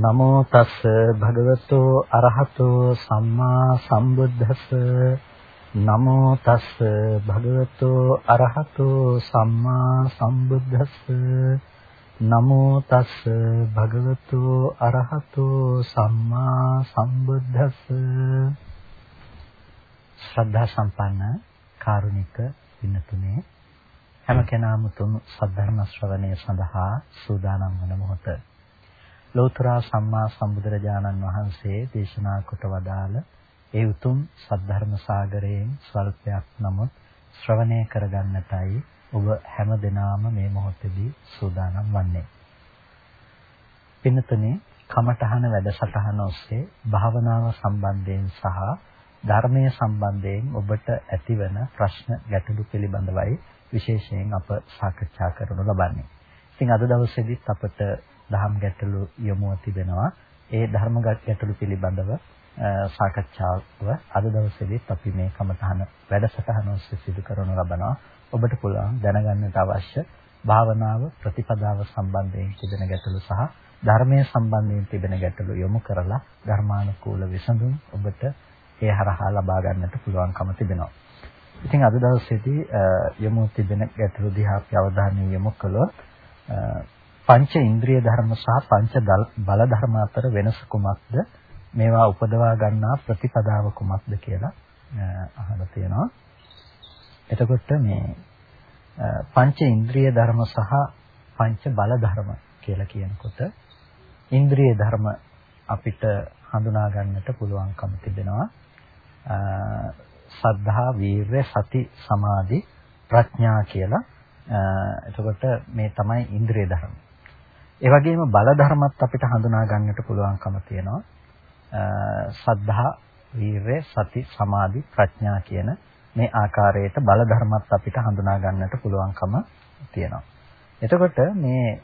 නමෝ තස් භගවතෝ අරහතෝ සම්මා සම්බුද්දස්ස. නමෝ තස් භගවතෝ අරහතෝ සම්මා සම්බුද්දස්ස. නමෝ තස් භගවතෝ අරහතෝ සම්මා සම්බුද්දස්ස. ශ්‍රද්ධා සම්පන්න කාරුණික විනතුනේ හැම කෙනාම තුන් සද්ධර්ම ශ්‍රවණය සඳහා සූදානම් වන මොහොත ලෝතර සම්මා සම්බුදුරජාණන් වහන්සේ දේශනා කොට වදාළ ඒ උතුම් සද්ධර්ම සාගරයෙන් ස්වල්පයක් නමුත් ශ්‍රවණය කරගන්නටයි ඔබ හැම දිනාම මේ මොහොතේදී සූදානම් වන්නේ. පින්නතනේ කමඨහන වැඩසටහන ඔස්සේ භාවනාව සම්බන්ධයෙන් සහ ධර්මයේ සම්බන්ධයෙන් ඔබට ඇතිවන ප්‍රශ්න ගැටලු පිළිබඳවයි විශේෂයෙන් අප සාකච්ඡා කරනු ලබන්නේ. ඉතින් අද දවසේදීත් අපට දහම් ගැටලු යොමුව තිබෙනවා. ඒ ධර්ම ගැටලු පිළිබඳව සාකච්ඡාව අද දවසේදීත් අපි මේ කමතහන වැඩසටහන ඔස්සේ සිදු කරනු ලබනවා. ඔබට පුළුවන් දැනගන්නට අවශ්‍ය භාවනාව ප්‍රතිපදාව සම්බන්ධයෙන් තිබෙන ගැටලු සහ ධර්මයේ සම්බන්ධයෙන් තිබෙන ගැටලු යොමු කරලා ධර්මානුකූල විසඳුම් ඔබට ඒ හරහා ලබා ගන්නට පුළුවන්කම තිබෙනවා. ඉතින් අද දවසේදී යොමු තිබෙන ගැටලු දිහා අපි අවධානය යොමු කළොත් පංච ඉන්ද්‍රිය ධර්ම සහ පංච බල ධර්ම අතර වෙනස කුමක්ද? මේවා උපදවා ගන්නා ප්‍රතිපදාව කුමක්ද කියලා අහලා තියෙනවා. එතකොට මේ පංච ඉන්ද්‍රිය ධර්ම සහ පංච බල ධර්ම කියලා කියනකොට ඉන්ද්‍රිය ධර්ම අපිට හඳුනා ගන්නට පුළුවන්කම තිබෙනවා. සද්ධා, වීරය, සති, සමාධි, ප්‍රඥා කියලා. එතකොට මේ තමයි ඉන්ද්‍රිය ධර්ම. ඒ වගේම බල ධර්මත් අපිට හඳුනා ගන්නට පුළුවන්කම තියෙනවා. සද්ධා, වීරය, සති, සමාධි, ප්‍රඥා කියන මේ ආකාරයට බල ධර්මත් අපිට හඳුනා ගන්නට පුළුවන්කම තියෙනවා. එතකොට මේ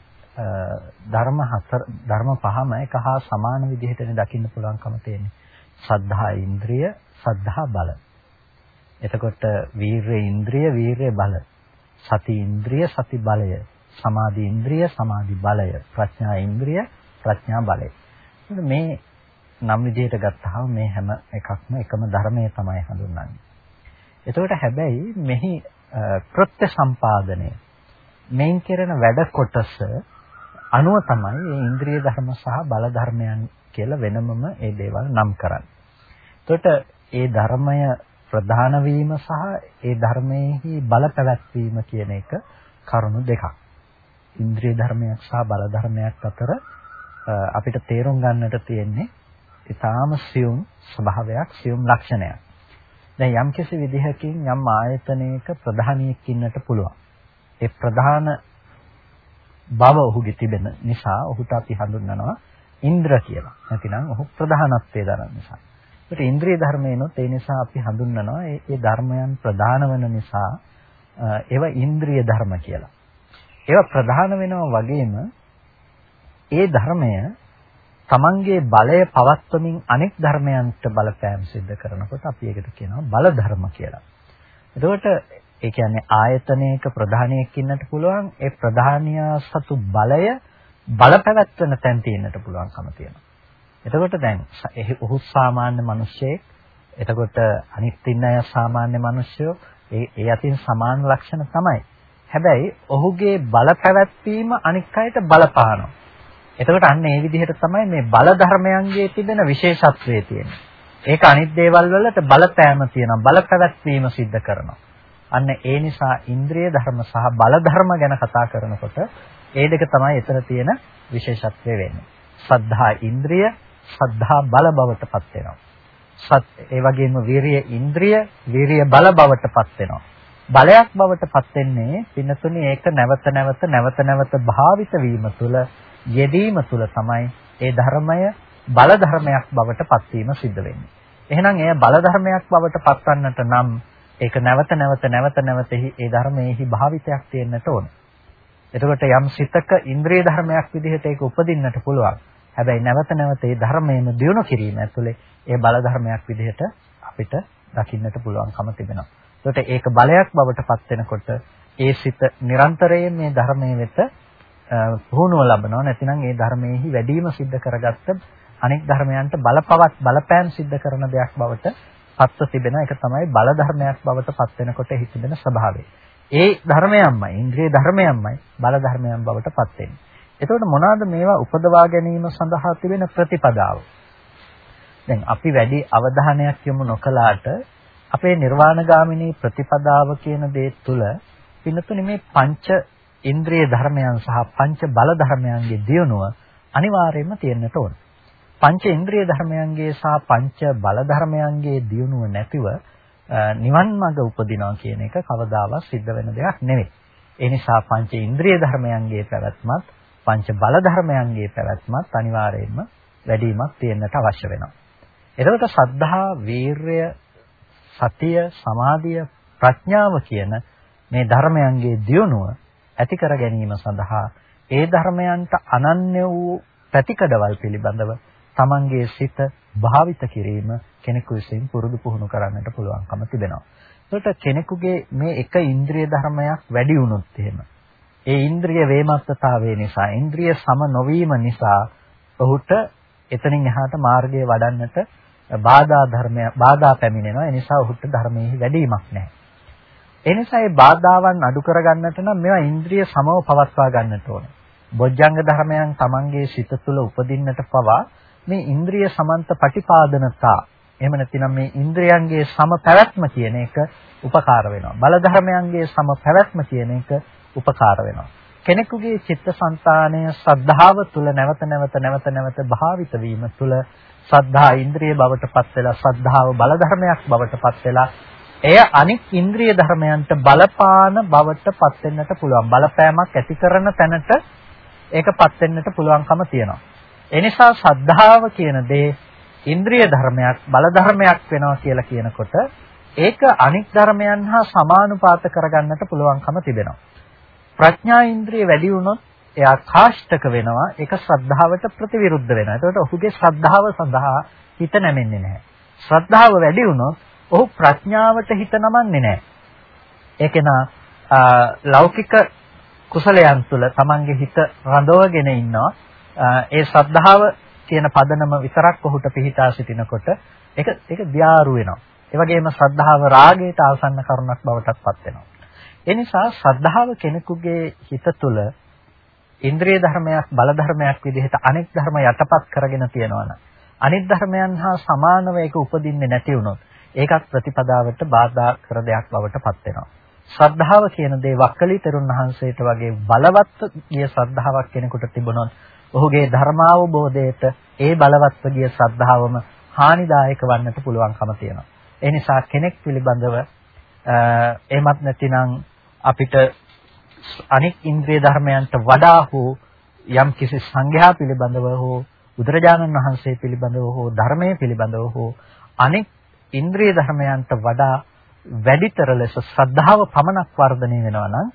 ධර්ම හතර ධර්ම පහම එක හා සමාන විදිහටනේ දකින්න පුළුවන්කම තියෙන්නේ. සද්ධා ඉන්ද්‍රිය, සද්ධා බල. එතකොට වීරය ඉන්ද්‍රිය, වීරය බල. සති ඉන්ද්‍රිය, සති බලය. සමාධි ඉන්ද්‍රිය, සමාධි බලය, ප්‍රඥා ඉන්ද්‍රිය, ප්‍රඥා බලය. මේ නම් විදිහට ගත්තාම මේ හැම එකක්ම එකම ධර්මයේ තමයි හඳුන්වන්නේ. එතකොට හැබැයි මෙහි කෘත්‍ය සම්පාදනය මෙයින් කරන වැඩ කොටස අනුව තමයි මේ ඉන්ද්‍රිය ධර්ම සහ බල ධර්මයන් කියලා වෙනමම ඒ දේවල් නම් කරන්නේ. එතකොට ඒ ධර්මය ප්‍රධාන වීම සහ ඒ ධර්මයේහි බල පැවැත්වීම කියන එක කරුණු දෙකක්. ඉන්ද්‍රිය ධර්මයක් සහ බල ධර්මයක් අතර අපිට තේරුම් ගන්නට තියෙන්නේ ඊටාම සියුම් ස්වභාවයක් සියුම් ලක්ෂණයක්. දැන් යම්කිසි විදිහකින් යම් ආයතනයක ප්‍රධානියෙක් ඉන්නට පුළුවන්. ඒ ප්‍රධාන බව ඔහුගේ තිබෙන නිසා ඔහුට අපි හඳුන්වනවා ඉන්ද්‍ර කියලා. නැතිනම් ඔහු ප්‍රධානත්වයේ දරන නිසා. ඒත් ඉන්ද්‍රිය ධර්මයනොත් ඒ නිසා අපි හඳුන්වනවා ඒ ධර්මයන් ප්‍රධාන වෙන නිසා ඒවා ඉන්ද්‍රිය ධර්ම කියලා. ඒවා ප්‍රධාන වෙනවා වගේම ඒ ධර්මය තමන්ගේ බලය පවත්වමින් අනෙක් ධර්මයන්ට බලපෑම් සිද්ධ කරනකොට අපි ඒකට කියනවා බල ධර්ම කියලා. එතකොට ඒ කියන්නේ ආයතනයක ප්‍රධානියෙක් ඉන්නට පුළුවන් ඒ ප්‍රධානියා සතු බලය බලපැවැත්වෙන තැන් තියෙන්නට පුළුවන්කම තියෙනවා. එතකොට දැන් ඔහු සාමාන්‍ය මිනිස්සෙක් එතකොට අනිත් ඉන්න අය සාමාන්‍ය මිනිස්සුયો ඒ ඒ අතින් සමාන ලක්ෂණ තමයි. හැබැයි ඔහුගේ බල පැවැත්වීම අනික් අයට බලපානවා. එතකොට අන්න ඒ විදිහට තමයි මේ බල ධර්මයන්ගේ තිබෙන විශේෂත්වය තියෙන්නේ. ඒක අනිත් දේවල් වලට බලපෑම තියෙනවා. බල පැවැත්වීම සිද්ධ කරනවා. අන්න ඒ නිසා ඉන්ද්‍රිය ධර්ම සහ බල ධර්ම ගැන කතා කරනකොට ඒ දෙක තමයි එතන තියෙන විශේෂත්වය වෙන්නේ. සද්ධා ඉන්ද්‍රිය, සද්ධා බල බවට පත් වෙනවා. සත් ඒ වගේම වීරිය ඉන්ද්‍රිය, වීරිය බල බවට පත් වෙනවා. බලයක් බවට පත් වෙන්නේ පින්නතුනි ඒක නැවත නැවත නැවත නැවත භාවිත වීම තුළ යෙදීම තුළ තමයි ඒ ධර්මය බල ධර්මයක් බවට පත්වීම සිද්ධ වෙන්නේ. එහෙනම් එය බල ධර්මයක් බවට පත්වන්නට නම් ඒක නැවත නැවත නැවත නැවත ඒ ධර්මයේහි භාවිතයක් තියෙන්නට ඕන. එතකොට යම් සිතක ඉන්ද්‍රිය ධර්මයක් විදිහට ඒක උපදින්නට පුළුවන්. හැබැයි නැවත නැවත ඒ ධර්මයෙන් දියුණු කිරීම ඇතුලේ ඒ බල ධර්මයක් විදිහට අපිට දකින්නට පුළුවන්කම තිබෙනවා. ඒකට ඒක බලයක් බවට පත් වෙනකොට ඒ සිත නිරන්තරයෙන් මේ ධර්මයේ වෙත පුහුණුව ලබනවා නැතිනම් ඒ ධර්මයේහි වැඩිම සිද්ධ කරගත්ත අනෙක් ධර්මයන්ට බලපවත් බලපෑම් සිද්ධ කරන දෙයක් බවට පත්ව තිබෙන එක තමයි බල ධර්මයක් බවට පත් වෙනකොට එහි තිබෙන ස්වභාවය. ඒ ධර්මයන්මයි ඉන්ද්‍රිය ධර්මයන්මයි බල ධර්මයන් බවට පත් වෙන්නේ. එතකොට මොනවාද මේවා උපදවා ගැනීම සඳහා තිබෙන ප්‍රතිපදාව? දැන් අපි වැඩි අවධානයක් යොමු නොකලාට අපේ නිර්වාණගාමිනී ප්‍රතිපදාව කියන දේ තුල පින්නතුනේ මේ පංච ඉන්ද්‍රිය ධර්මයන් සහ පංච බල ධර්මයන්ගේ දියුණුව අනිවාර්යයෙන්ම තියෙන්නට ඕන. පංච ඉන්ද්‍රිය ධර්මයන්ගේ සහ පංච බල ධර්මයන්ගේ දියුණුව නැතිව නිවන් මඟ උපදිනවා කියන එක කවදාවත් සිද්ධ වෙන දෙයක් නෙවෙයි. ඒ නිසා පංච ඉන්ද්‍රිය ධර්මයන්ගේ පැවැත්මත් පංච බල ධර්මයන්ගේ පැවැත්මත් අනිවාර්යයෙන්ම වැඩිමක් තියෙන්නට අවශ්‍ය වෙනවා. එතකොට සද්ධා, වීරය, සතිය, සමාධිය, ප්‍රඥාව කියන මේ ධර්මයන්ගේ දියුණුව ඇති කර ගැනීම සඳහා ඒ ධර්මයන්ට අනන්‍ය වූ පැතිකඩවල් පිළිබඳව තමන්ගේ සිත භාවිත කිරීම කෙනෙකු විසින් පුරුදු පුහුණු කරන්නට පුළුවන්කම තිබෙනවා. ඒකට කෙනෙකුගේ මේ එක ඉන්ද්‍රිය ධර්මයක් වැඩි වුණොත් එහෙම ඒ ඉන්ද්‍රිය වේමත්තතාවය නිසා ඉන්ද්‍රිය සම නොවීම නිසා ඔහුට එතනින් එහාට මාර්ගය වඩන්නට බාධා ධර්මය බාධා පැමිණෙනවා. ඒ නිසා ඔහුට ධර්මයේ වැඩිමක් නැහැ. ඒ නිසා මේ බාධාවන් අඩු කරගන්නට නම් මේවා ඉන්ද්‍රිය සමව පවත්වා ගන්නට ඕනේ. බොජ්ජංග ධර්මයන් Tamanගේ සිත තුළ උපදින්නට පවා මේ ඉන්ද්‍රිය සමන්ත පටිපාදනතා එහෙම නැතිනම් මේ ඉන්ද්‍රයන්ගේ සම පැවැත්ම කියන එක උපකාර වෙනවා. බල ධර්මයන්ගේ සම පැවැත්ම කියන එක උපකාර වෙනවා. කෙනෙකුගේ චිත්තසංතානය ශ්‍රද්ධාව තුල නැවත නැවත නැවත නැවත භාවිත වීම තුල ශ්‍රද්ධා ඉන්ද්‍රිය බවට පත් වෙලා ශ්‍රද්ධාව බල ධර්මයක් බවට පත් වෙලා එය අනික් ඉන්ද්‍රිය ධර්මයන්ට බලපාන බවට පත් වෙන්නට පුළුවන්. බලපෑමක් ඇති කරන තැනට ඒකපත් වෙන්නට පුළුවන්කම තියෙනවා. ඒ නිසා ශ්‍රද්ධාව කියන දේ ඉන්ද්‍රිය ධර්මයක් බල ධර්මයක් වෙනවා කියලා කියනකොට ඒක අනික් ධර්මයන් හා සමානුපාත කරගන්නට පුළුවන්කම තිබෙනවා. ප්‍රඥා ඉන්ද්‍රිය වැඩි වුණොත් එයා කාෂ්ඨක වෙනවා ඒක ශ්‍රද්ධාවට ප්‍රතිවිරුද්ධ වෙනවා. එතකොට ඔහුගේ ශ්‍රද්ධාව සඳහා හිත නැමෙන්නේ නැහැ. ශ්‍රද්ධාව වැඩි වුණොත් ඔහු ප්‍රඥාවට හිත නමන්නේ නැහැ. ඒකේනා ලෞකික කුසලයන් තුළ තමන්ගේ හිත රඳවගෙන ඉන්නවා. ඒ ශ්‍රද්ධාව කියන පදනම විතරක් ඔහුට පිහිටා සිටිනකොට ඒක ඒක දියාරු වෙනවා. ඒ වගේම ශ්‍රද්ධාව රාගයට ආසන්න කරුණක් බවටත් පත් වෙනවා. ඒ නිසා ශ්‍රද්ධාව කෙනෙකුගේ හිත තුළ ඉන්ද්‍රිය ධර්මයක් බල ධර්මයක් විදිහට අනෙක් ධර්ම යටපත් කරගෙන තියෙනවා අනිත් ධර්මයන් හා සමානව ඒක උපදින්නේ නැති වුණොත් ඒකත් ප්‍රතිපදාවට බාධා කර දෙයක් බවට පත් වෙනවා. ශ්‍රද්ධාව කියන දේ වක්කලි තෙරුන් වහන්සේට වගේ බලවත් ගිය ශ්‍රද්ධාවක් කෙනෙකුට තිබුණොත් ඔහුගේ ධර්මාවබෝධයට ඒ බලවත්ව ගිය ශ්‍රද්ධාවම හානිදායක වන්නට පුළුවන්කම තියෙනවා. ඒ නිසා කෙනෙක් පිළිබඳව එහෙමත් නැතිනම් අපිට අනෙක් ඉන්ද්‍රිය ධර්මයන්ට වඩා හෝ යම් කිසි සංඝයා පිළිබඳව හෝ බුදුරජාණන් වහන්සේ පිළිබඳව හෝ ධර්මයේ පිළිබඳව හෝ අනෙක් ඉන්ද්‍රිය ධර්මයන්ට වඩා වැඩිතර ලෙස ශ්‍රද්ධාව පමණක් වර්ධනය වෙනවා නම්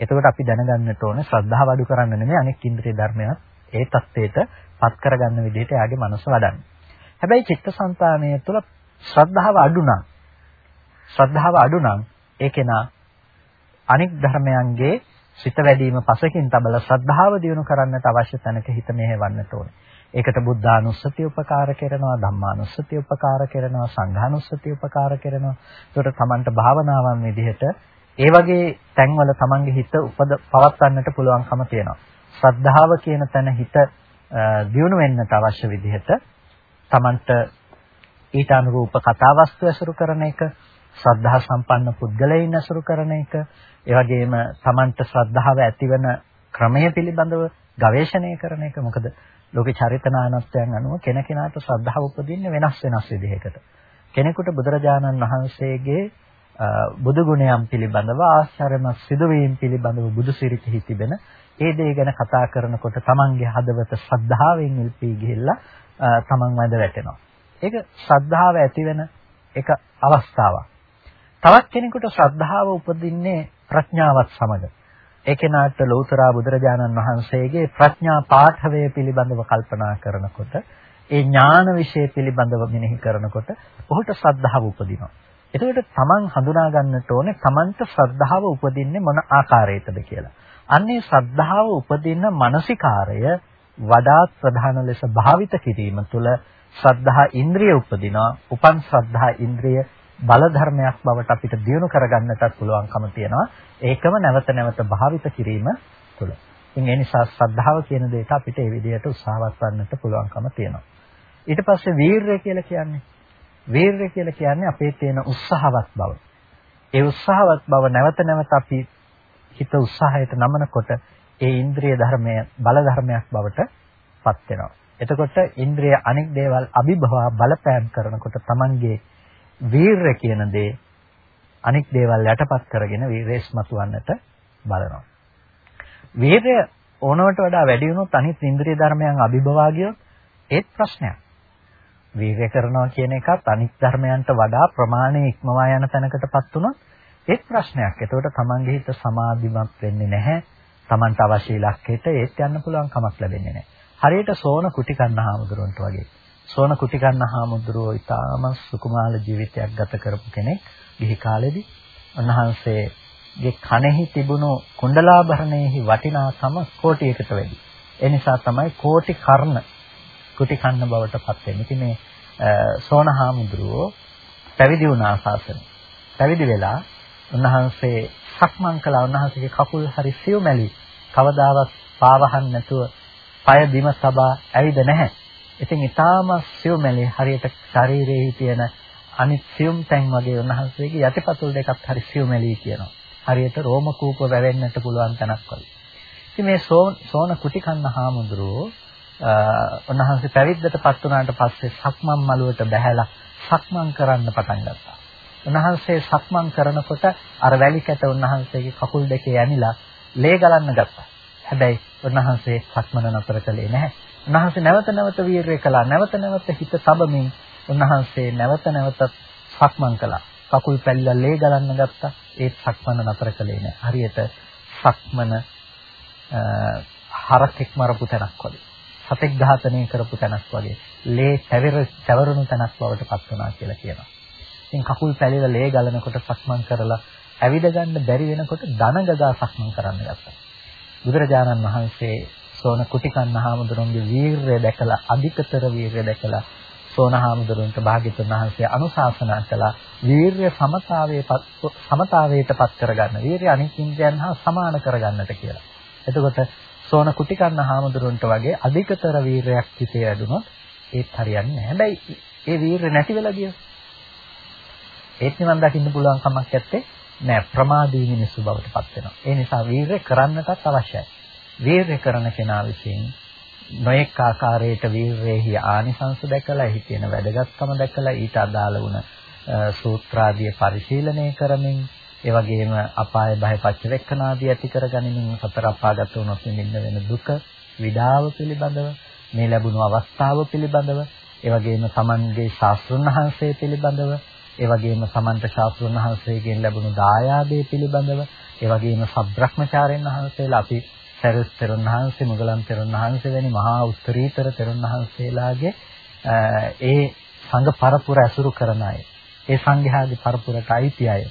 එතකොට අපි දැනගන්නට ඕනේ ශ්‍රද්ධාව අඩු කරන්න නෙමෙයි අනෙක් ඉන්ද්‍රිය ධර්මයන් ඒ தත්ත්වයට පත් කරගන්න විදිහට එයාගේ මනස වඩන්න. හැබැයි චිත්තසංතානය තුළ ශ්‍රද්ධාව අඩු නම් ශ්‍රද්ධාව අඩු නම් ඒ කෙනා අනික් ධර්මයන්ගේ සිත වැඩිම පසකින් තබලා ශ්‍රද්ධාව දියුණු කරන්නට අවශ්‍ය තැනක හිත මෙහෙවන්නට ඕනේ. ඒකට බුද්ධානුස්සතිය උපකාර කරනවා, ධම්මානුස්සතිය උපකාර කරනවා, සංඝානුස්සතිය උපකාර කරනවා. ඒකට තමන්ට භාවනාවන් විදිහට ඒ වගේ තැන්වල තමන්ගේ හිත උපද පවත්වන්නට පුළුවන්කම තියෙනවා. ශ්‍රද්ධාව කියන තැන හිත දියුණු වෙන්නට අවශ්‍ය විදිහට තමන්ට ඊට අනුරූප කතාවස්තු ඇසුරු කරන එක ශ්‍රද්ධා සම්පන්න පුද්ගලයන් ඇසුරු කරන එක, ඒ වගේම Tamanට ශ්‍රද්ධාව ඇතිවන ක්‍රමය පිළිබඳව ගවේෂණය කරන එක. මොකද ලෝකේ චරිතනානත්වයන් අනුව කෙනකෙනාට ශ්‍රද්ධාව උපදින්නේ වෙනස් වෙනස් විදිහකට. කෙනෙකුට බුදුරජාණන් වහන්සේගේ බුදු ගුණයන් පිළිබඳව ආශ්චර්යමත් සිදුවීම් පිළිබඳව බුදු සිරිතෙහි තිබෙන ඒ දේ ගැන කතා කරනකොට තමන්ගේ හදවත ශ්‍රද්ධාවෙන් ඉල්පී ගිහිල්ලා තමන් වැඳ වැටෙනවා. ඒක ශ්‍රද්ධාව ඇති වෙන එක අවස්ථාවක්. තවත් කෙනෙකුට ශ්‍රද්ධාව උපදින්නේ ප්‍රඥාවත් සමග. ඒ කෙනාට ලෞතර බුදුරජාණන් වහන්සේගේ ප්‍රඥා පාඨවය පිළිබඳව කල්පනා කරනකොට ඒ ඥාන વિશે පිළිබඳව මෙනෙහි කරනකොට ඔහුට ශ්‍රද්ධාව උපදිනවා. එතකොට තමන් හඳුනා ගන්නට ඕනේ තමන්ට ශ්‍රද්ධාව උපදින්නේ මොන ආකාරයකද කියලා. අන්නේ ශ්‍රද්ධාව උපදින මානසිකාරය වඩාත් ප්‍රධාන ලෙස භාවිත කිරීම තුළ ශ්‍රද්ධා ඉන්ද්‍රිය උපදිනවා. උපන් ශ්‍රද්ධා ඉන්ද්‍රිය බල ධර්මයක් බවට අපිට දියුණු කරගන්නටත් පුළුවන්කම තියෙනවා. ඒකම නැවත නැවත භාවිත කිරීම තුළ. ඉතින් ඒ නිසා ශ්‍රද්ධාව කියන දෙයට අපිට ඒ විදිහට උත්සාහවත් වන්නට පුළුවන්කම තියෙනවා. ඊට පස්සේ වීරය කියලා කියන්නේ වීරය කියලා කියන්නේ අපේ තියෙන උත්සාහවත් බව. ඒ උත්සාහවත් බව නැවත නැවත අපි හිත උත්සාහයට නමනකොට ඒ ඉන්ද්‍රිය ධර්මය බල ධර්මයක් බවට පත් වෙනවා. එතකොට ඉන්ද්‍රිය අනෙක් දේවල් අභිභවා බලපෑම් කරනකොට Tamanගේ වීරය කියන දේ අනෙක් දේවල් යටපත් කරගෙන වීරේස්මතු වන්නට බලනවා. වීරය ඕනවට වඩා වැඩි වුණොත් අනිත් ඉන්ද්‍රිය ධර්මයන් අභිභවා ගියොත් ඒත් ප්‍රශ්නයක්. වීරය කරනවා කියන එකත් අනිත් ධර්මයන්ට වඩා ප්‍රමාණය ඉක්මවා යන තැනකටපත් වුණොත් ඒත් ප්‍රශ්නයක්. එතකොට තමන්ගේ හිත සමාධිමත් වෙන්නේ නැහැ. තමන්ට අවශ්‍ය ඉලක්කයට ඒත් යන්න පුළුවන් කමක් ලැබෙන්නේ නැහැ. හරියට සෝන කුටිකන්න හාමුදුරුවන්ට වගේ. සෝන කුටිකන්න හාමුදුරුවෝ ඊටාම සුකුමාල ජීවිතයක් ගත කරපු කෙනෙක් ගිහි කාලෙදී. උන්වහන්සේගේ කනෙහි තිබුණු කුණ්ඩලාභරණයෙහි වටිනාකම කෝටියකට වැඩි. ඒ නිසා තමයි කෝටි කර්ණ කුටිකන්න බවට පත් වෙන්නේ. ඉතින් මේ සෝන හාමුදුරුවෝ පැවිදි වුණා ශාසනය. පැවිදි වෙලා උන්වහන්සේ සක්මන් කළා උන්වහන්සේගේ කකුල් හරි සියුමැලි කවදාවත් පාවහන් නැතුව পায় බිම සබා ඇවිද නැහැ. ඉතින් ඊටාම සියුමැලි හරියට ශරීරයේ තියෙන අනිත් සියුම් තැන් වගේ උන්වහන්සේගේ යටිපතුල් දෙකක් හරි සියුමැලි කියනවා. හරියට රෝම කූප වැවෙන්නට පුළුවන් තැනක් වගේ. ඉතින් මේ සෝන කුටිකන්න හාමුදුරුවෝ උන්වහන්සේ පැවිද්දටපත් වුණාට පස්සේ සක්මන් මළුවට බැහැලා සක්මන් කරන්න පටන් ගත්තා. උන්වහන්සේ සක්මන් කරනකොට අර වැලි කැට උන්වහන්සේගේ කකුල් දෙකේ ඇනිලා ලේ ගලන්න ගත්තා. හැබැයි උන්වහන්සේ සක්මන නතර කළේ නැහැ. උන්වහන්සේ නැවත නැවත වීරය කළා. නැවත නැවත හිත තබමින් උන්වහන්සේ නැවත නැවත සක්මන් කළා. කකුල් පැල්ලලා ලේ ගලන්න ගත්තා. ඒත් සක්මන නතර කළේ නැහැ. හරියට සක්මන හරකෙක් මරපු තැනක් වගේ. සතෙක් ඝාතනය කරපු තැනක් වගේ. ලේ පැවරුණු තැනක් බවට පත් වුණා කියලා කියනවා. ඉතින් කකුල් පැලිලා ලේ ගලනකොට සක්මන් කරලා ඇවිද ගන්න බැරි වෙනකොට දන ගගා සක්මන් කරන්න ගත්තා. බුදුරජාණන් වහන්සේ සෝන කුටිකන්න හාමුදුරන්ගේ වීරය දැකලා අධිකතර වීරය දැකලා සෝන හාමුදුරන්ට භාග්‍යතුන් වහන්සේ අනුශාසනා කළා වීරය සමතාවයේ සමතාවයටපත් කරගන්න. වීරය අනිත් ඉන්ද්‍රයන් හා සමාන කරගන්නට කියලා. එතකොට සෝන කුටිකන්න හාමුදුරන්ට වගේ අධිකතර වීරයක් හිතේ ඇදුනොත් ඒත් හරියන්නේ නැහැ. හැබැයි ඒ වීරය නැති වෙලා ගියොත් ඒත් නිවන් දකින්න පුළුවන් කමක් නැත්තේ නෑ ප්‍රමාදී මිනිස්සු බවට පත් වෙනවා. ඒ නිසා වීරය කරන්නටත් අවශ්‍යයි. වීරය කරන කෙනා විසින් නොඑක ආකාරයට වීරයෙහි ආනිසංස දැකලා එහි තියෙන වැදගත්කම දැකලා ඊට අදාළ වුණ සූත්‍රාදිය පරිශීලනය කරමින් ඒ වගේම අපාය භය පච්චවෙක්කනාදී ඇති කරගනිමින් සතර අපාගත වුණොත් නින්න වෙන දුක විඩාව පිළිබඳව මේ ලැබුණු අවස්ථාව පිළිබඳව ඒ වගේම Tamanගේ ශාස්ත්‍රඥ වහන්සේ පිළිබඳව ඒ වගේම සමන්ත ශාස්ත්‍රඥ වහන්සේගෙන් ලැබුණු දායාදේ පිළිබඳව ඒ වගේම සබ්‍රහ්මචාර්යන් වහන්සේලා අපි සරියුත් තෙරුන් වහන්සේ මුගලන් තෙරුන් වහන්සේ වැනි මහා උත්තරීතර තෙරුන් වහන්සේලාගේ ඒ සංඝ පරපුර ඇසුරු කරන අය. ඒ සංඝයාගේ පරපුරට අයිති අය.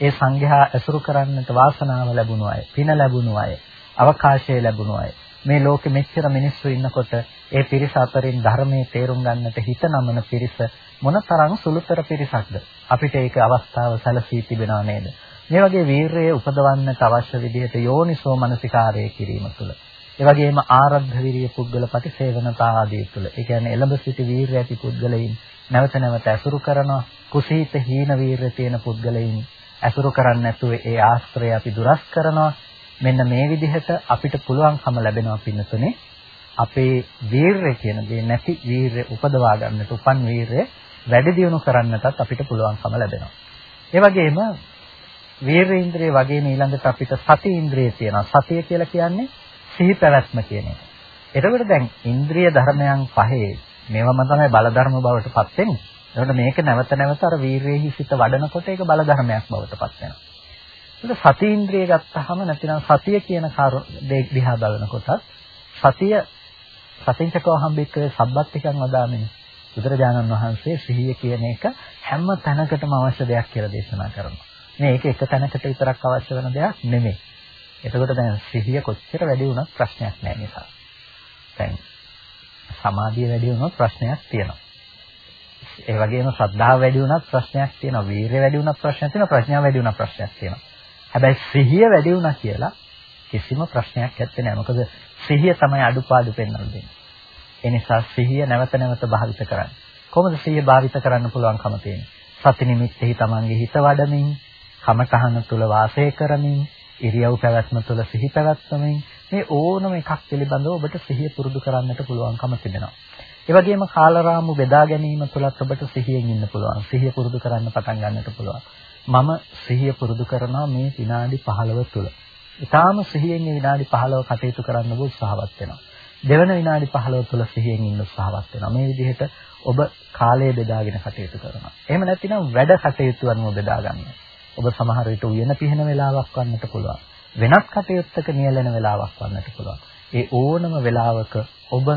ඒ සංඝයා ඇසුරු කරන්නට වාසනාව ලැබුණු අය පින ලැබුණු අය අවකාශය ලැබුණු අය. මේ ලෝකෙ මෙච්චර මිනිස්සු ඉන්නකොට ඒ පිරිස අතරින් ධර්මයේ තේරුම් ගන්නට හිත නමන පිරිස මොනතරම් සුළුතර පිරිසක්ද? අපිට ඒක අවස්ථාව සැලසී තිබෙනව නේද? මේ වගේ වීරයේ උපදවන්නට අවශ්‍ය විදිහට යෝනිසෝ මනසිකාරය කිරීම තුළ. ඒ වගේම ආරද්ධ විරිය පුද්ගල ප්‍රතිසේවනතා ආදී තුළ. ඒ කියන්නේ එළඹ සිටි වීරය ඇති පුද්ගලයින් නැවත නැවත ඇසුරු කරනවා. කුසීත හීන වීරය තියෙන පුද්ගලයින් ඇසුරු කරන්නේ නැතුව ඒ ආශ්‍රය අපි දුරස් කරනවා. මෙන්න මේ විදිහට අපිට පුළුවන්කම ලැබෙනවා පින්නතුනේ. අපේ වීරය කියන දේ නැති වීරය උපදවා ගන්නට උපන් වීරය වැඩි දියුණු කරන්නටත් අපිට පුළුවන්කම ලැබෙනවා. ඒ වගේම වීරේන්ද්‍රය වගේම ඊළඟට අපිට සති ඉන්ද්‍රිය තියෙනවා. සතිය කියලා කියන්නේ සිහි පැවැත්ම කියන එක. එතකොට දැන් ඉන්ද්‍රිය ධර්මයන් පහේ මේවම තමයි බල ධර්ම බවට පත් වෙන්නේ. එතකොට මේක නැවත නැවත අර වීරයෙහි සිට වඩනකොට ඒක බල ධර්මයක් බවට පත් වෙනවා. එතකොට සති ඉන්ද්‍රිය ගත්තාම නැතිනම් සතිය කියන දේ දිහා බලනකොටත් සතිය සතිංචකෝ හම්බෙක්කේ සබ්බත්තිකං වදාමිනේ බුදුරජාණන් වහන්සේ සිහිය කියන එක හැම තැනකටම අවශ්‍ය දෙයක් කියලා දේශනා කරනවා. මේ ඒක එක තැනකට විතරක් අවශ්‍ය වෙන දෙයක් නෙමෙයි. එතකොට දැන් සිහිය කොච්චර වැඩි වුණත් ප්‍රශ්නයක් නැහැ නිසා. දැන් සමාධිය වැඩි වුණොත් ප්‍රශ්නයක් තියෙනවා. ඒ වගේම ශ්‍රද්ධාව වැඩි වුණත් ප්‍රශ්නයක් තියෙනවා. වීරිය වැඩි වුණත් ප්‍රශ්නයක් තියෙනවා. ප්‍රඥාව වැඩි වුණත් ප්‍රශ්නයක් තියෙනවා. හැබැයි සිහිය වැඩි වුණා කියලා කිසිම ප්‍රශ්නයක් නැත්තේ නෑ. මොකද සිහිය තමයි අඩුපාඩු පෙන්වන්න දෙන්නේ. ඒ නිසා සිහිය නැවත නැවත භාවිත කරන්න. කොහොමද සිහිය භාවිත කරන්න පුළුවන්කම තියෙන්නේ? සති නිමිත්තෙහි තමන්ගේ හිත වඩමින්, කමඨහන තුල වාසය කරමින්, ඉරියව් පැවැත්ම තුල සිහි පැවැත්වමින් මේ ඕනම එකක් පිළිබඳව ඔබට සිහිය පුරුදු කරන්නට පුළුවන්කම තිබෙනවා. ඒ වගේම කාලරාමු බෙදා ගැනීම තුලත් ඔබට සිහියෙන් ඉන්න පුළුවන්. සිහිය පුරුදු කරන්න පටන් ගන්නට පුළුවන්. මම සිහිය පුරුදු කරනවා මේ විනාඩි 15 තුල. ඊටාම සිහියෙන් මේ විනාඩි 15 කටයුතු කරන්න ඔබ උත්සාහවත් වෙනවා. දෙවන විනාඩි 15 තුල සිහියෙන් ඉන්න උත්සාහවත් වෙනවා. මේ විදිහට ඔබ කාලය බෙදාගෙන කටයුතු කරනවා. එහෙම නැත්නම් වැඩ කටයුතු අනුව බෙදා ගන්නවා. ඔබ සමහර විට උයන පිහින වෙලාවක් වන්නට පුළුවන්. වෙනත් කටයුත්තක නියැලෙන වෙලාවක් වන්නට පුළුවන්. ඒ ඕනම වෙලාවක ඔබ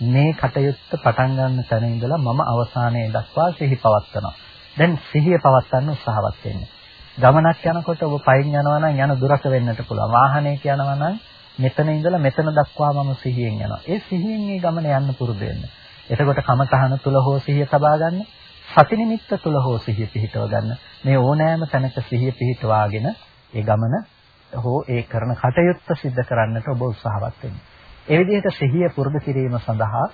මේ කටයුත්ත පටන් ගන්න තැන ඉඳලා මම අවසානයේ දක්වා සිහි පවත්වනවා. දැන් සිහිය පවත්වන්න උත්සාහවත් වෙන්න. ගමනක් යනකොට ඔබ පයින් යනවා නම් යන දුරක වෙන්නට පුළුවන්. වාහනයක යනවා නම් මෙතන ඉඳලා මෙතන දක්වා මම සිහියෙන් යනවා. ඒ සිහියෙන් මේ ගමන යන්න පුරුදු වෙන්න. එතකොට කමතහන තුල හෝ සිහිය තබා ගන්න. සති නිමිත්ත තුල හෝ සිහිය පිහිටව ගන්න. මේ ඕනෑම තැනක සිහිය පිහිටවාගෙන ඒ ගමන හෝ ඒ කරන කටයුත්ත සිද්ධ කරන්නට ඔබ උත්සාහවත් වෙන්න. ඒ විදිහට සිහිය පුරුදු කිරීම සඳහා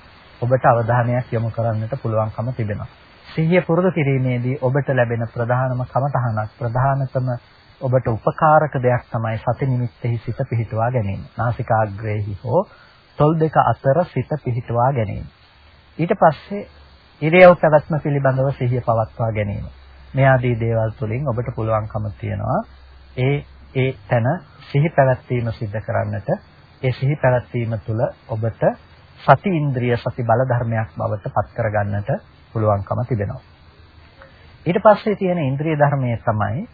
ඔබට අවධානයක් යොමු කරන්නට පුළුවන්කම තිබෙනවා. සිහිය පුරුදු කිරීමේදී ඔබට ලැබෙන ප්‍රධානම කමතහනක් ප්‍රධානතම ඔබට උපකාරක දෙයක් තමයි සති නිමිත්තෙහි සිත පිහිටුවා ගැනීම. නාසිකාග්‍රේහි හෝ තොල් දෙක අතර සිත පිහිටුවා ගැනීම. ඊට පස්සේ ඉරියව් පැවැත්ම පිළිබඳව සිහිය පවත්වා ගැනීම. මේ ආදී දේවල් තුළින් ඔබට පුළුවන්කම තියනවා ඒ ඒ තැන සිහි පැවැත්වීම සිද්ධ කරන්නට ඒ සිහි පැවැත්වීම තුළ ඔබට සති ඉන්ද්‍රිය සති බල ධර්මයක් බවට පත් කරගන්නට පුළුවන්කම තිබෙනවා. ඊට පස්සේ තියෙන ඉන්ද්‍රිය ධර්මයේ තමයි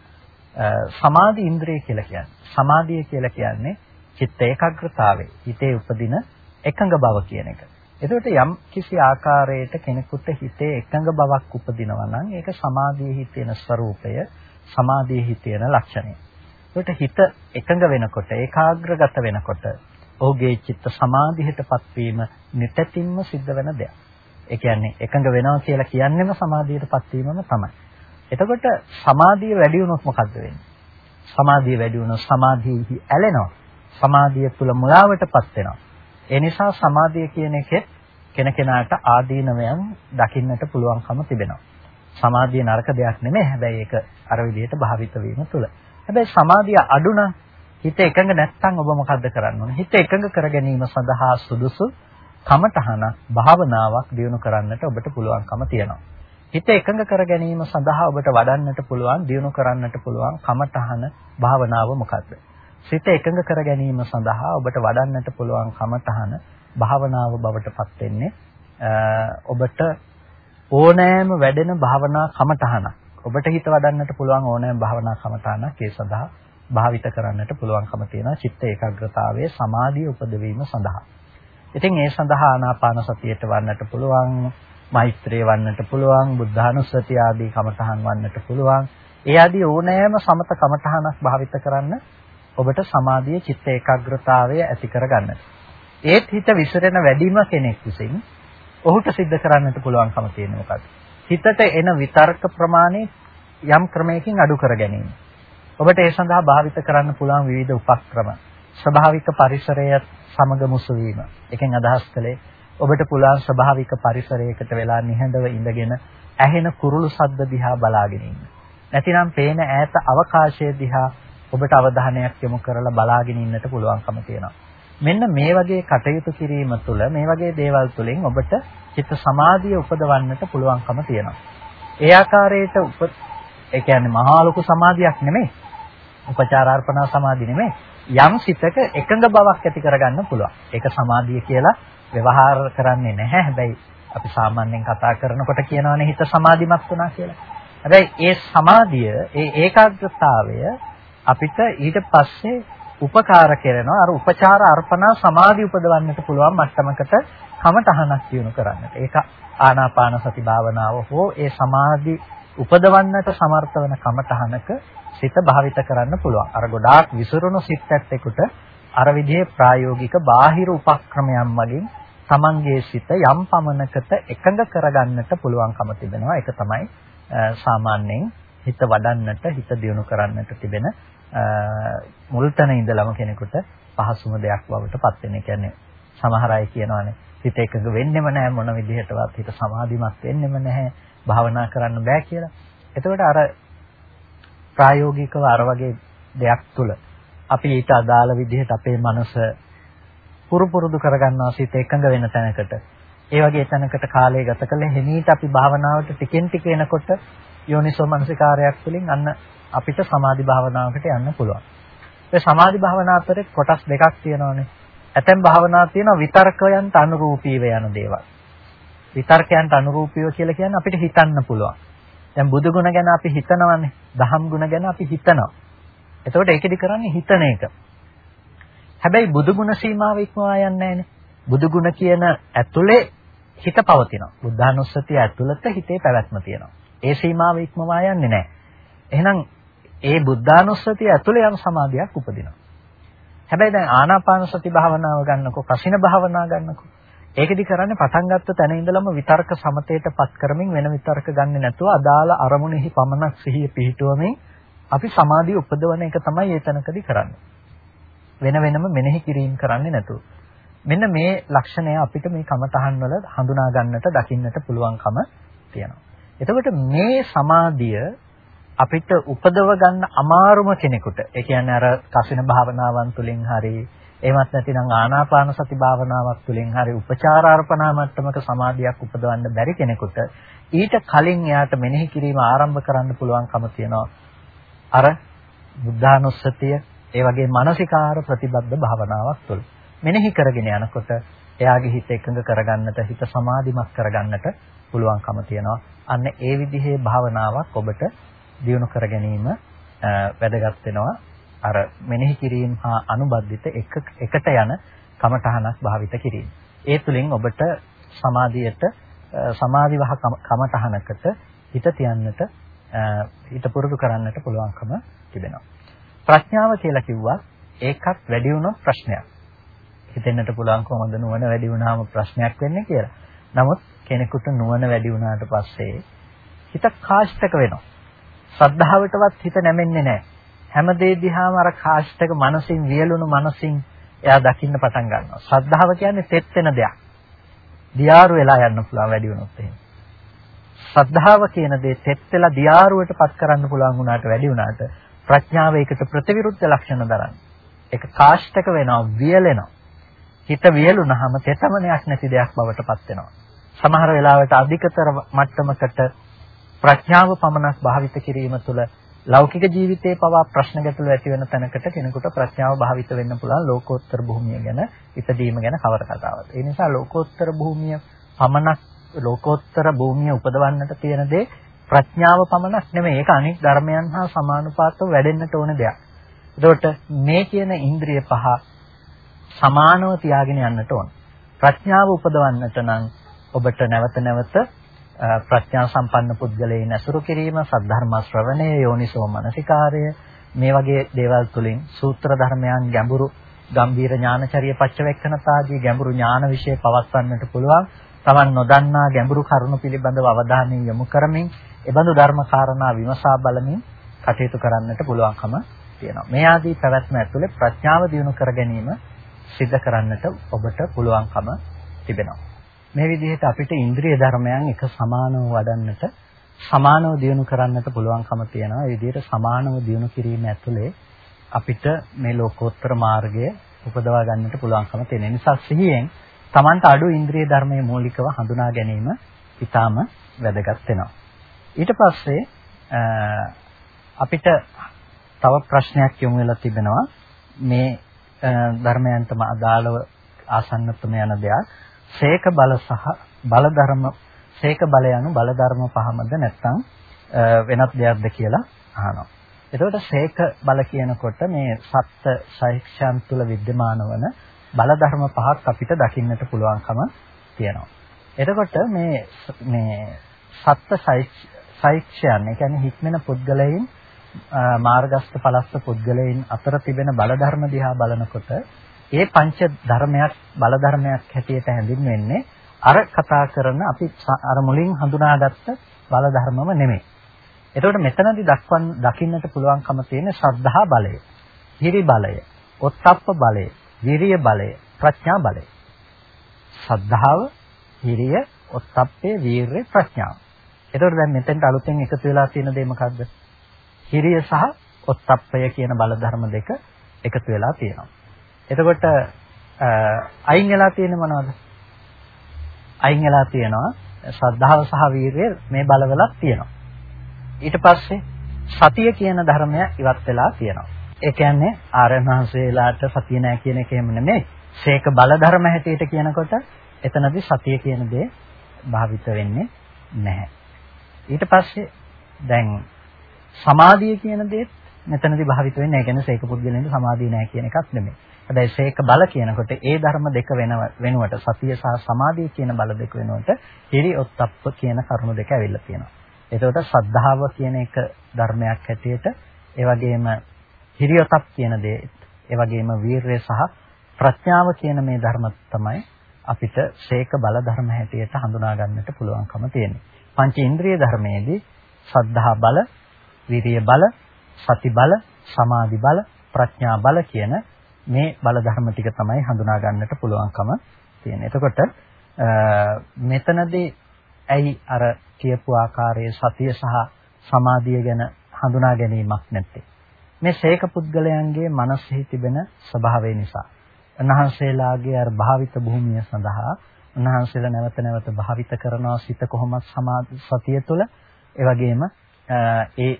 සමාධි ඉන්ද්‍රිය කියලා කියන්නේ. සමාධිය කියලා කියන්නේ චිත්ත ඒකාග්‍රතාවය. හිතේ උපදින එකඟ බව කියන එක. එතකොට යම් කිසි ආකාරයකට කෙනෙකුට හිතේ එකඟ බවක් උපදිනවා නම් ඒක සමාධියේ හිතෙන ස්වરૂපය, සමාධියේ හිතෙන ලක්ෂණය. එතකොට හිත එකඟ වෙනකොට, ඒකාග්‍රගත වෙනකොට ඔහුගේ චිත්ත සමාධියටපත් වීම නිතැතින්ම සිද්ධ වෙන දෙයක්. ඒ කියන්නේ එකඟ වෙනවා කියලා කියන්නේම සමාධියටපත් වීමම තමයි. එතකොට සමාධිය වැඩි වුණොත් මොකද්ද වෙන්නේ? සමාධිය වැඩි වුණොත් සමාධියෙහි ඇලෙනවා. සමාධිය තුල මුලාවටපත් වෙනවා. ඒ නිසා සමාධිය කියන එකෙත් කෙනකෙනාට ආදීනවයන් දකින්නට පුළුවන්කම තිබෙනවා. සමාධිය නරක දෙයක් නෙමෙයි. හැබැයි ඒක අර විදිහට භාවිත වීම තුල. හැබැයි සමාධිය අඩු නම් හිත එකඟ නැත්නම් ඔබ මොකද්ද කරන්න ඕනේ? හිත එකඟ කර ගැනීම සඳහා සුදුසු කමඨහන භාවනාවක් දියුණු කරන්නට ඔබට පුළුවන්කම තියෙනවා. හිත එකඟ කර ගැනීම සඳහා ඔබට වඩන්නට පුළුවන්, දියුණු කරන්නට පුළුවන් කමඨහන භාවනාව මොකද්ද? සිත එකඟ කර ගැනීම සඳහා ඔබට වඩන්නට පුළුවන් කමඨහන භාවනාව බවට පත් වෙන්නේ ඔබට ඕනෑම වැඩෙන භාවනා කමඨහනක්. ඔබට හිත වඩන්නට පුළුවන් ඕනෑම භාවනා කමඨහනක් ඒ සඳහා භාවිත කරන්නට පුළුවන්කම තියෙනවා චිත්ත ඒකාග්‍රතාවයේ සමාධිය උපදවීම සඳහා. ඉතින් ඒ සඳහා ආනාපාන සතියට වන්නට පුළුවන්, මෛත්‍රිය වන්නට පුළුවන්, බුද්ධානුස්සතිය ආදී කමඨහන් වන්නට පුළුවන්. ඒ ආදී ඕනෑම සමත කමඨහනක් භාවිත කරන්න ඔබට සමාධිය චිත්ත ඒකාග්‍රතාවය ඇති කරගන්න. ඒත් හිත විසිරෙන වැඩිම කෙනෙක් විසින් ඔහුට සිද්ධ කරන්නට පුළුවන්කම තියෙන මොකක්ද? හිතට එන විතර්ක ප්‍රමාණය යම් ක්‍රමයකින් අඩු කර ගැනීම. ඔබට ඒ සඳහා භාවිත කරන්න පුළුවන් විවිධ උපක්‍රම. ස්වභාවික පරිසරය සමග මුසු වීම. එකෙන් අදහස් කළේ ඔබට පුළුවන් ස්වභාවික පරිසරයකට වෙලා නිහඬව ඉඳගෙන ඇහෙන කුරුළු ශබ්ද දිහා බලාගෙන ඉන්න. නැතිනම් පේන ඈත අවකාශය දිහා ඔබට අවධානයක් යොමු කරලා බලාගෙන ඉන්නට පුළුවන්කම තියෙනවා. මෙන්න මේ වගේ කටයුතු කිරීම තුළ මේ වගේ දේවල් තුළින් ඔබට චිත්ත සමාධිය උපදවන්නට පුළුවන්කම තියෙනවා. ඒ ආකාරයට උප ඒ කියන්නේ මහා ලොකු සමාධියක් නෙමෙයි. උපචාරාර්පණා සමාධි නෙමෙයි. යම් සිතක එකඟ බවක් ඇති කරගන්න පුළුවන්. ඒක සමාධිය කියලා ව්‍යවහාර කරන්නේ නැහැ. හැබැයි අපි සාමාන්‍යයෙන් කතා කරනකොට කියනවානේ හිත සමාධිමත් වුණා කියලා. හැබැයි ඒ සමාධිය, ඒ ඒකාග්‍රතාවය අපිට ඊට පස්සේ උපකාර කරනවා. අර උපචාර අර්පණා සමාධි උපදවන්නට පුළුවන් මට්ටමකට කමතහනක් දිනු කරන්නට. ඒක ආනාපාන සති භාවනාව හෝ ඒ සමාධි උපදවන්නට සමර්ථ වන කමතහනක සිත භාවිත කරන්න පුළුවන්. අර ගොඩාක් විසිරුණු සිත් ඇත්තෙකුට අර විදිහේ ප්‍රායෝගික බාහිර උපක්‍රමයන් මගින් තමන්ගේ සිත යම් පමණකට එකඟ කරගන්නට පුළුවන්කම තිබෙනවා. ඒක තමයි සාමාන්‍යයෙන් හිත වඩන්නට, හිත දියුණු කරන්නට තිබෙන මුල්තන ඉඳලම කෙනෙකුට පහසුම දෙයක් බවට පත් වෙන. ඒ කියන්නේ සමහර අය කියනවානේ හිත එකඟ වෙන්නෙම නැහැ මොන විදිහටවත් හිත සමාධිමත් වෙන්නෙම නැහැ භාවනා කරන්න බෑ කියලා. එතකොට අර ප්‍රායෝගිකව අර වගේ දෙයක් තුල අපි ඊට අදාළ විදිහට අපේ මනස පුරු පුරුදු කරගන්නවා සිත එකඟ වෙන තැනකට. ඒ වගේ තැනකට කාලය ගත කළ හිමීට අපි භාවනාවට ටිකෙන් ටික එනකොට යෝනිසෝ මනසිකාරයක් තුළින් අන්න අපිට සමාධි භාවනාවකට යන්න පුළුවන්. ඒ සමාධි භාවනාව අතරේ කොටස් දෙකක් තියෙනවානේ. ඇතැම් භාවනා තියෙනවා විතර්කයන්ට අනුරූපීව යන දේවල්. විතර්කයන්ට අනුරූපීව කියලා කියන්නේ අපිට හිතන්න පුළුවන්. දැන් බුදු ගුණ ගැන අපි හිතනවානේ. දහම් ගුණ ගැන අපි හිතනවා. එතකොට ඒකෙදි කරන්නේ හිතන එක. හැබැයි බුදු ගුණ සීමාව ඉක්මවා යන්නේ නැහැනේ. බුදු ගුණ කියන ඇතුලේ හිත පවතිනවා. බුද්ධානුස්සතිය ඇතුළත හිතේ පැවැත්ම තියෙනවා. ඒ සීමාව ඉක්මවා යන්නේ නැහැ. එහෙනම් ඒ බුද්ධානුස්සතිය ඇතුලේ යම් සමාධියක් උපදිනවා. හැබැයි දැන් ආනාපාන සති භාවනාව ගන්නකො, කසින භාවනා ගන්නකො. ඒකෙදි කරන්නේ පටන් ගත්ත තැන ඉඳලම විතර්ක සමතේටපත් කරමින් වෙන විතර්ක ගන්නෙ නැතුව අදාළ අරමුණෙහි පමණක් සිහිය පිහිටුවමින් අපි සමාධිය උපදවන එක තමයි ඒ තැනකදී කරන්නේ. වෙන වෙනම මෙනෙහි කිරීම කරන්නේ නැතුව. මෙන්න මේ ලක්ෂණය අපිට මේ කමතහන් වල හඳුනා ගන්නට දකින්නට පුළුවන්කම තියෙනවා. එතකොට මේ සමාධිය අපිට උපදව ගන්න අමාරුම කෙනෙකුට ඒ කියන්නේ අර කසින භාවනාවන් තුලින් හරි එහෙමත් නැතිනම් ආනාපාන සති භාවනාවක් තුලින් හරි උපචාරාර්පණා මට්ටමක සමාධියක් උපදවන්න බැරි කෙනෙකුට ඊට කලින් එයාට මෙනෙහි කිරීම ආරම්භ කරන්න පුළුවන්කම තියෙනවා අර බුද්ධානුස්සතිය ඒ වගේ මානසිකාර ප්‍රතිබද්ධ භාවනාවක් තුළ මෙනෙහි කරගෙන යනකොට එයාගේ හිත එකඟ කරගන්නට හිත සමාධිමත් කරගන්නට පුළුවන්කම තියෙනවා. අන්න ඒ විදිහේ භාවනාවක් ඔබට දියුණු කර ගැනීම වැදගත් වෙනවා. අර මෙනෙහි කිරීම හා අනුබද්ධිත එක එකට යන කමඨහනක් භාවිත කිරීම. ඒ තුලින් ඔබට සමාධියට සමාධි වහ කමඨහනකට හිත තියන්නට ඊට පුරුදු කරන්නට පුළුවන්කම තිබෙනවා. ප්‍රඥාව කියලා කිව්වා ඒකත් වැඩි වුණොත් ප්‍රශ්නයක්. හිතෙන්නට පුළුවන් කොහොමද නුවණ වැඩි වුණාම ප්‍රශ්නයක් වෙන්නේ කියලා. නමුත් කෙනෙකුට නුවණ වැඩි වුණාට පස්සේ හිත කාෂ්ඨක වෙනවා. ශ්‍රද්ධාවටවත් හිත නැමෙන්නේ නැහැ. හැම දේ දිහාම අර කාෂ්ඨක මනසින් වියලුණු මනසින් එයා දකින්න පටන් ගන්නවා. ශ්‍රද්ධාව කියන්නේ තෙත් වෙන දෙයක්. දියාරු වෙලා යන්න පුළුවන් වැඩි වුණොත් එහෙම. ශ්‍රද්ධාව කියන දේ තෙත් වෙලා දියාරුවට පත් කරන්න පුළුවන් වුණාට වැඩි වුණාට ප්‍රඥාව ඒකට ප්‍රතිවිරුද්ධ ලක්ෂණ දරන්නේ. ඒක කාෂ්ඨක වෙනවා, වියලෙනවා. හිත වියලුනහම තෙතමනයක් නැති දෙයක් බවට පත් වෙනවා. සමහර වෙලාවට අධිකතර මට්ටමකට ප්‍රඥාව පමණක් භාවිත කිරීම තුළ ලෞකික ජීවිතයේ පවා ප්‍රශ්න ගැටලු ඇති වෙන තැනකට කෙනෙකුට ප්‍රඥාව භාවිත වෙන්න පුළුවන් ලෝකෝත්තර භූමිය ගැන ඉපදීම ගැන කවර කතාවක්ද. ඒ නිසා ලෝකෝත්තර භූමිය පමණක් ලෝකෝත්තර භූමිය උපදවන්නට තියෙන දේ ප්‍රඥාව පමණක් නෙමෙයි. ඒක අනික් ධර්මයන් හා සමානුපාතව වැඩෙන්නට ඕන දෙයක්. එතකොට මේ කියන ඉන්ද්‍රිය පහ සමානව තියාගෙන යන්නට ඕන. ප්‍රඥාව උපදවන්නට නම් ඔබට නැවත නැවත ප්‍රඥා සම්පන්න පුද්ගලයන් ඇසුරු කිරීම, සද්ධර්ම ශ්‍රවණය, යෝනිසෝ මනසිකාරය මේ වගේ දේවල් තුලින් සූත්‍ර ධර්මයන් ගැඹුරු ගම්බීර ඥානචර්ය පච්චවෙක්කනතාදී ගැඹුරු ඥාන વિશે පවත්වන්නට පුළුවන්. Taman නොදන්නා ගැඹුරු කරුණු පිළිබඳව අවධානය යොමු කරමින්, එබඳු ධර්ම කාරණා විමසා බලමින් කටයුතු කරන්නට පුළුවන්කම තියෙනවා. මේ ආදී පැවැත්ම ඇතුලේ ප්‍රඥාව දියුණු කර ගැනීම සිද්ධ කරන්නට ඔබට පුළුවන්කම තිබෙනවා. මේ විදිහට අපිට ඉන්ද්‍රිය ධර්මයන් එක සමානව වඩන්නට සමානව දියුණු කරන්නට පුළුවන්කම තියෙනවා. ඒ විදිහට සමානව දියුණු කිරීම ඇතුලේ අපිට මේ ලෝකෝත්තර මාර්ගය උපදවා ගන්නට පුළුවන්කම තියෙන නිසා සිහියෙන් Tamanට අඩු ඉන්ද්‍රිය ධර්මයේ මූලිකව හඳුනා ගැනීම ඊටාම වැදගත් වෙනවා. ඊට පස්සේ අපිට තව ප්‍රශ්නයක් යොමු වෙලා තිබෙනවා මේ ධර්මයන්ටම අදාළව ආසන්නත්වම යන දෙයක්. සේක බල සහ බල ධර්ම සේක බල යනු බල ධර්ම පහමද නැත්නම් වෙනත් දෙයක්ද කියලා අහනවා. එතකොට සේක බල කියනකොට මේ සත්ත්‍ය ශෛක්ෂයන් තුල विद्यमान වන බල ධර්ම පහක් අපිට දකින්නට පුළුවන්කම තියෙනවා. එතකොට මේ මේ සත්ත්‍ය ශෛක්ෂයන්, ඒ කියන්නේ හික්මෙන පුද්ගලයන් මාර්ගස්ත පලස්ත පුද්ගලයන් අතර තිබෙන බල ධර්ම දිහා බලනකොට ඒ පංච ධර්මයක් බල ධර්මයක් හැටියට හැඳින්වෙන්නේ අර කතා කරන අපි අර මුලින් හඳුනාගත්ත බල ධර්මම නෙමෙයි. එතකොට මෙතනදී දක්වන් දකින්නට පුළුවන්කම තියෙන ශ්‍රද්ධා බලය, හිරි බලය, ඔත්තප්ප බලය, විරිය බලය, ප්‍රඥා බලය. ශ්‍රද්ධාව, හිරිය, ඔත්තප්පේ, වීරය, ප්‍රඥාව. එතකොට දැන් මෙතෙන්ට අලුතෙන් එකතු වෙලා තියෙන දේ මොකද්ද? හිරිය සහ ඔත්තප්පය කියන බල ධර්ම දෙක එකතු වෙලා තියෙනවා. එතකොට අයින් වෙලා තියෙන්නේ මොනවද? අයින් වෙලා තියෙනවා ශ්‍රද්ධාව සහ වීරිය මේ බලවලක් තියෙනවා. ඊට පස්සේ සතිය කියන ධර්මය ඉවත් වෙලා තියෙනවා. ඒ කියන්නේ ආරණහන්සේලාට සතිය නැහැ කියන එක එහෙම නෙමෙයි. ශේක බල ධර්ම හැටියට කියනකොට එතනදී සතිය කියන දේ භාවිත වෙන්නේ නැහැ. ඊට පස්සේ දැන් සමාධිය කියන දේත් මෙතනදී භාවිත වෙන්නේ නැහැ. කියන්නේ ශේක පුද්ගලයන්ට සමාධිය නැහැ කියන එකක් නෙමෙයි. හැබැයි ශේක බල කියනකොට ඒ ධර්ම දෙක වෙනව වෙනුවට සතිය සහ සමාධිය කියන බල දෙක වෙනුවට හිරි ඔත්තප්ප කියන කරුණු දෙක ඇවිල්ලා තියෙනවා. එතකොට ශ්‍රද්ධාව කියන එක ධර්මයක් හැටියට ඒ වගේම හිරියොතප් කියන දේ ඒ වගේම වීරය සහ ප්‍රඥාව කියන මේ ධර්ම තමයි අපිට ශේක බල ධර්ම හැටියට හඳුනා ගන්නට පුළුවන්කම තියෙන්නේ. පංච ඉන්ද්‍රිය ධර්මයේදී ශ්‍රද්ධා බල, විරිය බල, සති බල, සමාධි බල, ප්‍රඥා බල කියන මේ බල ධර්ම ටික තමයි හඳුනා ගන්නට පුළුවන්කම තියෙන්නේ. එතකොට මෙතනදී ඇයි අර කියපු ආකාරයේ සතිය සහ සමාධිය ගැන හඳුනා ගැනීමක් නැත්තේ? මේ ශේක පුද්ගලයන්ගේ මනසෙහි තිබෙන ස්වභාවය නිසා. උන්වහන්සේලාගේ අර භාවිත භූමිය සඳහා උන්වහන්සේලා නැවත නැවත භාවිත කරනවා සිත කොහොමද සමාධි සතිය තුළ ඒ වගේම ඒ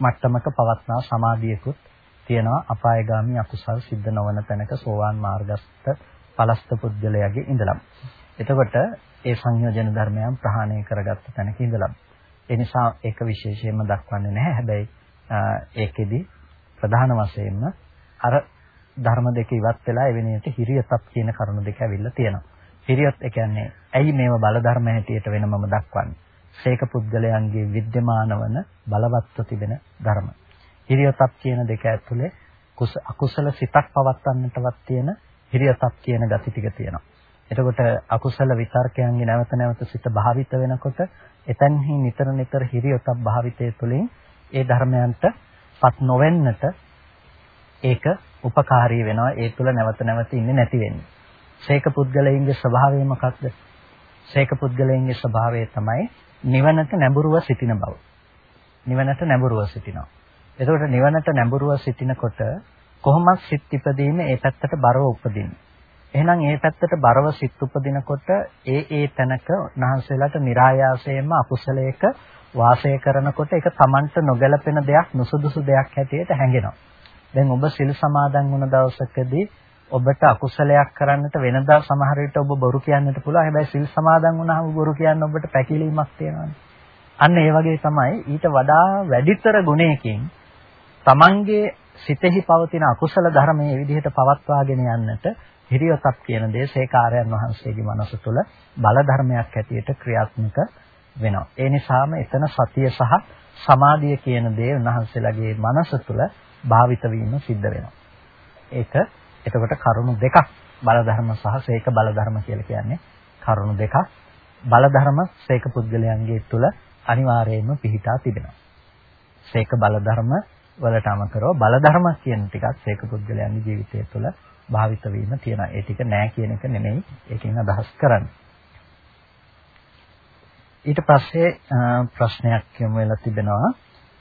මට්ටමක පවත්නා සමාධියකුත් කියනවා අපායගාමී අකුසල් සිද්ධ නොවන තැනක සෝවාන් මාර්ගස්ත පලස්ත පුද්ගලයාගේ ඉඳලම්. එතකොට ඒ සංයෝජන ධර්මයන් ප්‍රහාණය කරගත්ත තැනක ඉඳලම්. ඒ නිසා ඒක විශේෂයෙන්ම දක්වන්නේ නැහැ. හැබැයි ඒකෙදි ප්‍රධාන වශයෙන්ම අර ධර්ම දෙක ඉවත් වෙලා එවෙනියට හිරියසත් කියන කරුණු දෙක ඇවිල්ලා තියෙනවා. හිරියස් ඒ කියන්නේ ඇයි මේව බල ධර්ම හැටියට වෙනමම දක්වන්නේ? ශේක පුද්ගලයන්ගේ විද්‍යමාන වන බලවත්ව තිබෙන ධර්ම. හිරියතක් කියන දෙක ඇතුලේ අකුසල සිතක් පවත්වන්නටවත් තියෙන හිරියතක් කියන gati ටික තියෙනවා. එතකොට අකුසල විතර්කයන්ගේ නැවත නැවත සිත භාවිත වෙනකොට එතෙන්හි නිතර නිතර හිරියොතක් භාවිතයේ තුලින් ඒ ධර්මයන්ට පත් නොවෙන්නට ඒක උපකාරී වෙනවා ඒ තුල නැවත නැවත ඉන්නේ නැති වෙන්නේ. ශේක පුද්ගලයන්ගේ ස්වභාවය මොකක්ද? ශේක පුද්ගලයන්ගේ ස්වභාවය තමයි නිවනට නැඹුරුව සිටින බව. නිවනට නැඹුරුව සිටිනවා. එතකොට නිවනට නැඹුරුව සිටිනකොට කොහොමද සිත් ඉපදීම ඒ පැත්තට බරව උපදින්නේ? එහෙනම් ඒ පැත්තට බරව සිත් උපදිනකොට ඒ ඒ තැනක උන්වහන්සේලාට નિરાයාසයෙන්ම අකුසලයක වාසය කරනකොට ඒක Tamanට නොගැලපෙන දෙයක් නුසුදුසු දෙයක් හැටියට හැඟෙනවා. දැන් ඔබ සිල් සමාදන් වුණ දවසකදී ඔබට අකුසලයක් කරන්නට වෙනදා සමහර විට ඔබ බොරු කියන්නට පුළුවන්. හැබැයි සිල් සමාදන් වුණාම බොරු කියන්න ඔබට පැකිලීමක් තියෙනවානේ. අන්න ඒ වගේ තමයි ඊට වඩා වැඩිතර ගුණයකින් Tamanගේ සිතෙහි පවතින අකුසල ධර්මයේ විදිහට පවත්වාගෙන යන්නට හිරියොතක් කියන දේ සේකාරයන් වහන්සේගේ මනස තුළ බල ධර්මයක් හැටියට ක්‍රියාත්මක වෙනවා. ඒ නිසාම එතන සතිය සහ සමාධිය කියන දේ උන්වහන්සේලාගේ මනස තුළ භාවිත වීම සිද්ධ වෙනවා. ඒක එතකොට කරුණු දෙකක් බල ධර්ම සහ සේක බල ධර්ම කියලා කියන්නේ කරුණු දෙකක්. බල ධර්ම සේක පුද්ගලයන්ගේ තුළ අනිවාර්යයෙන්ම පිහිටා තිබෙනවා. සේක බල ධර්ම වලට අමතරව බල ධර්ම කියන ටිකක් සේක පුද්ගලයන්ගේ ජීවිතය තුළ භාවිත වීම තියෙනවා. ඒ ටික නෑ කියන එක නෙමෙයි ඒකෙන් අදහස් කරන්නේ. ඊට පස්සේ ප්‍රශ්නයක් යොමු වෙලා තිබෙනවා.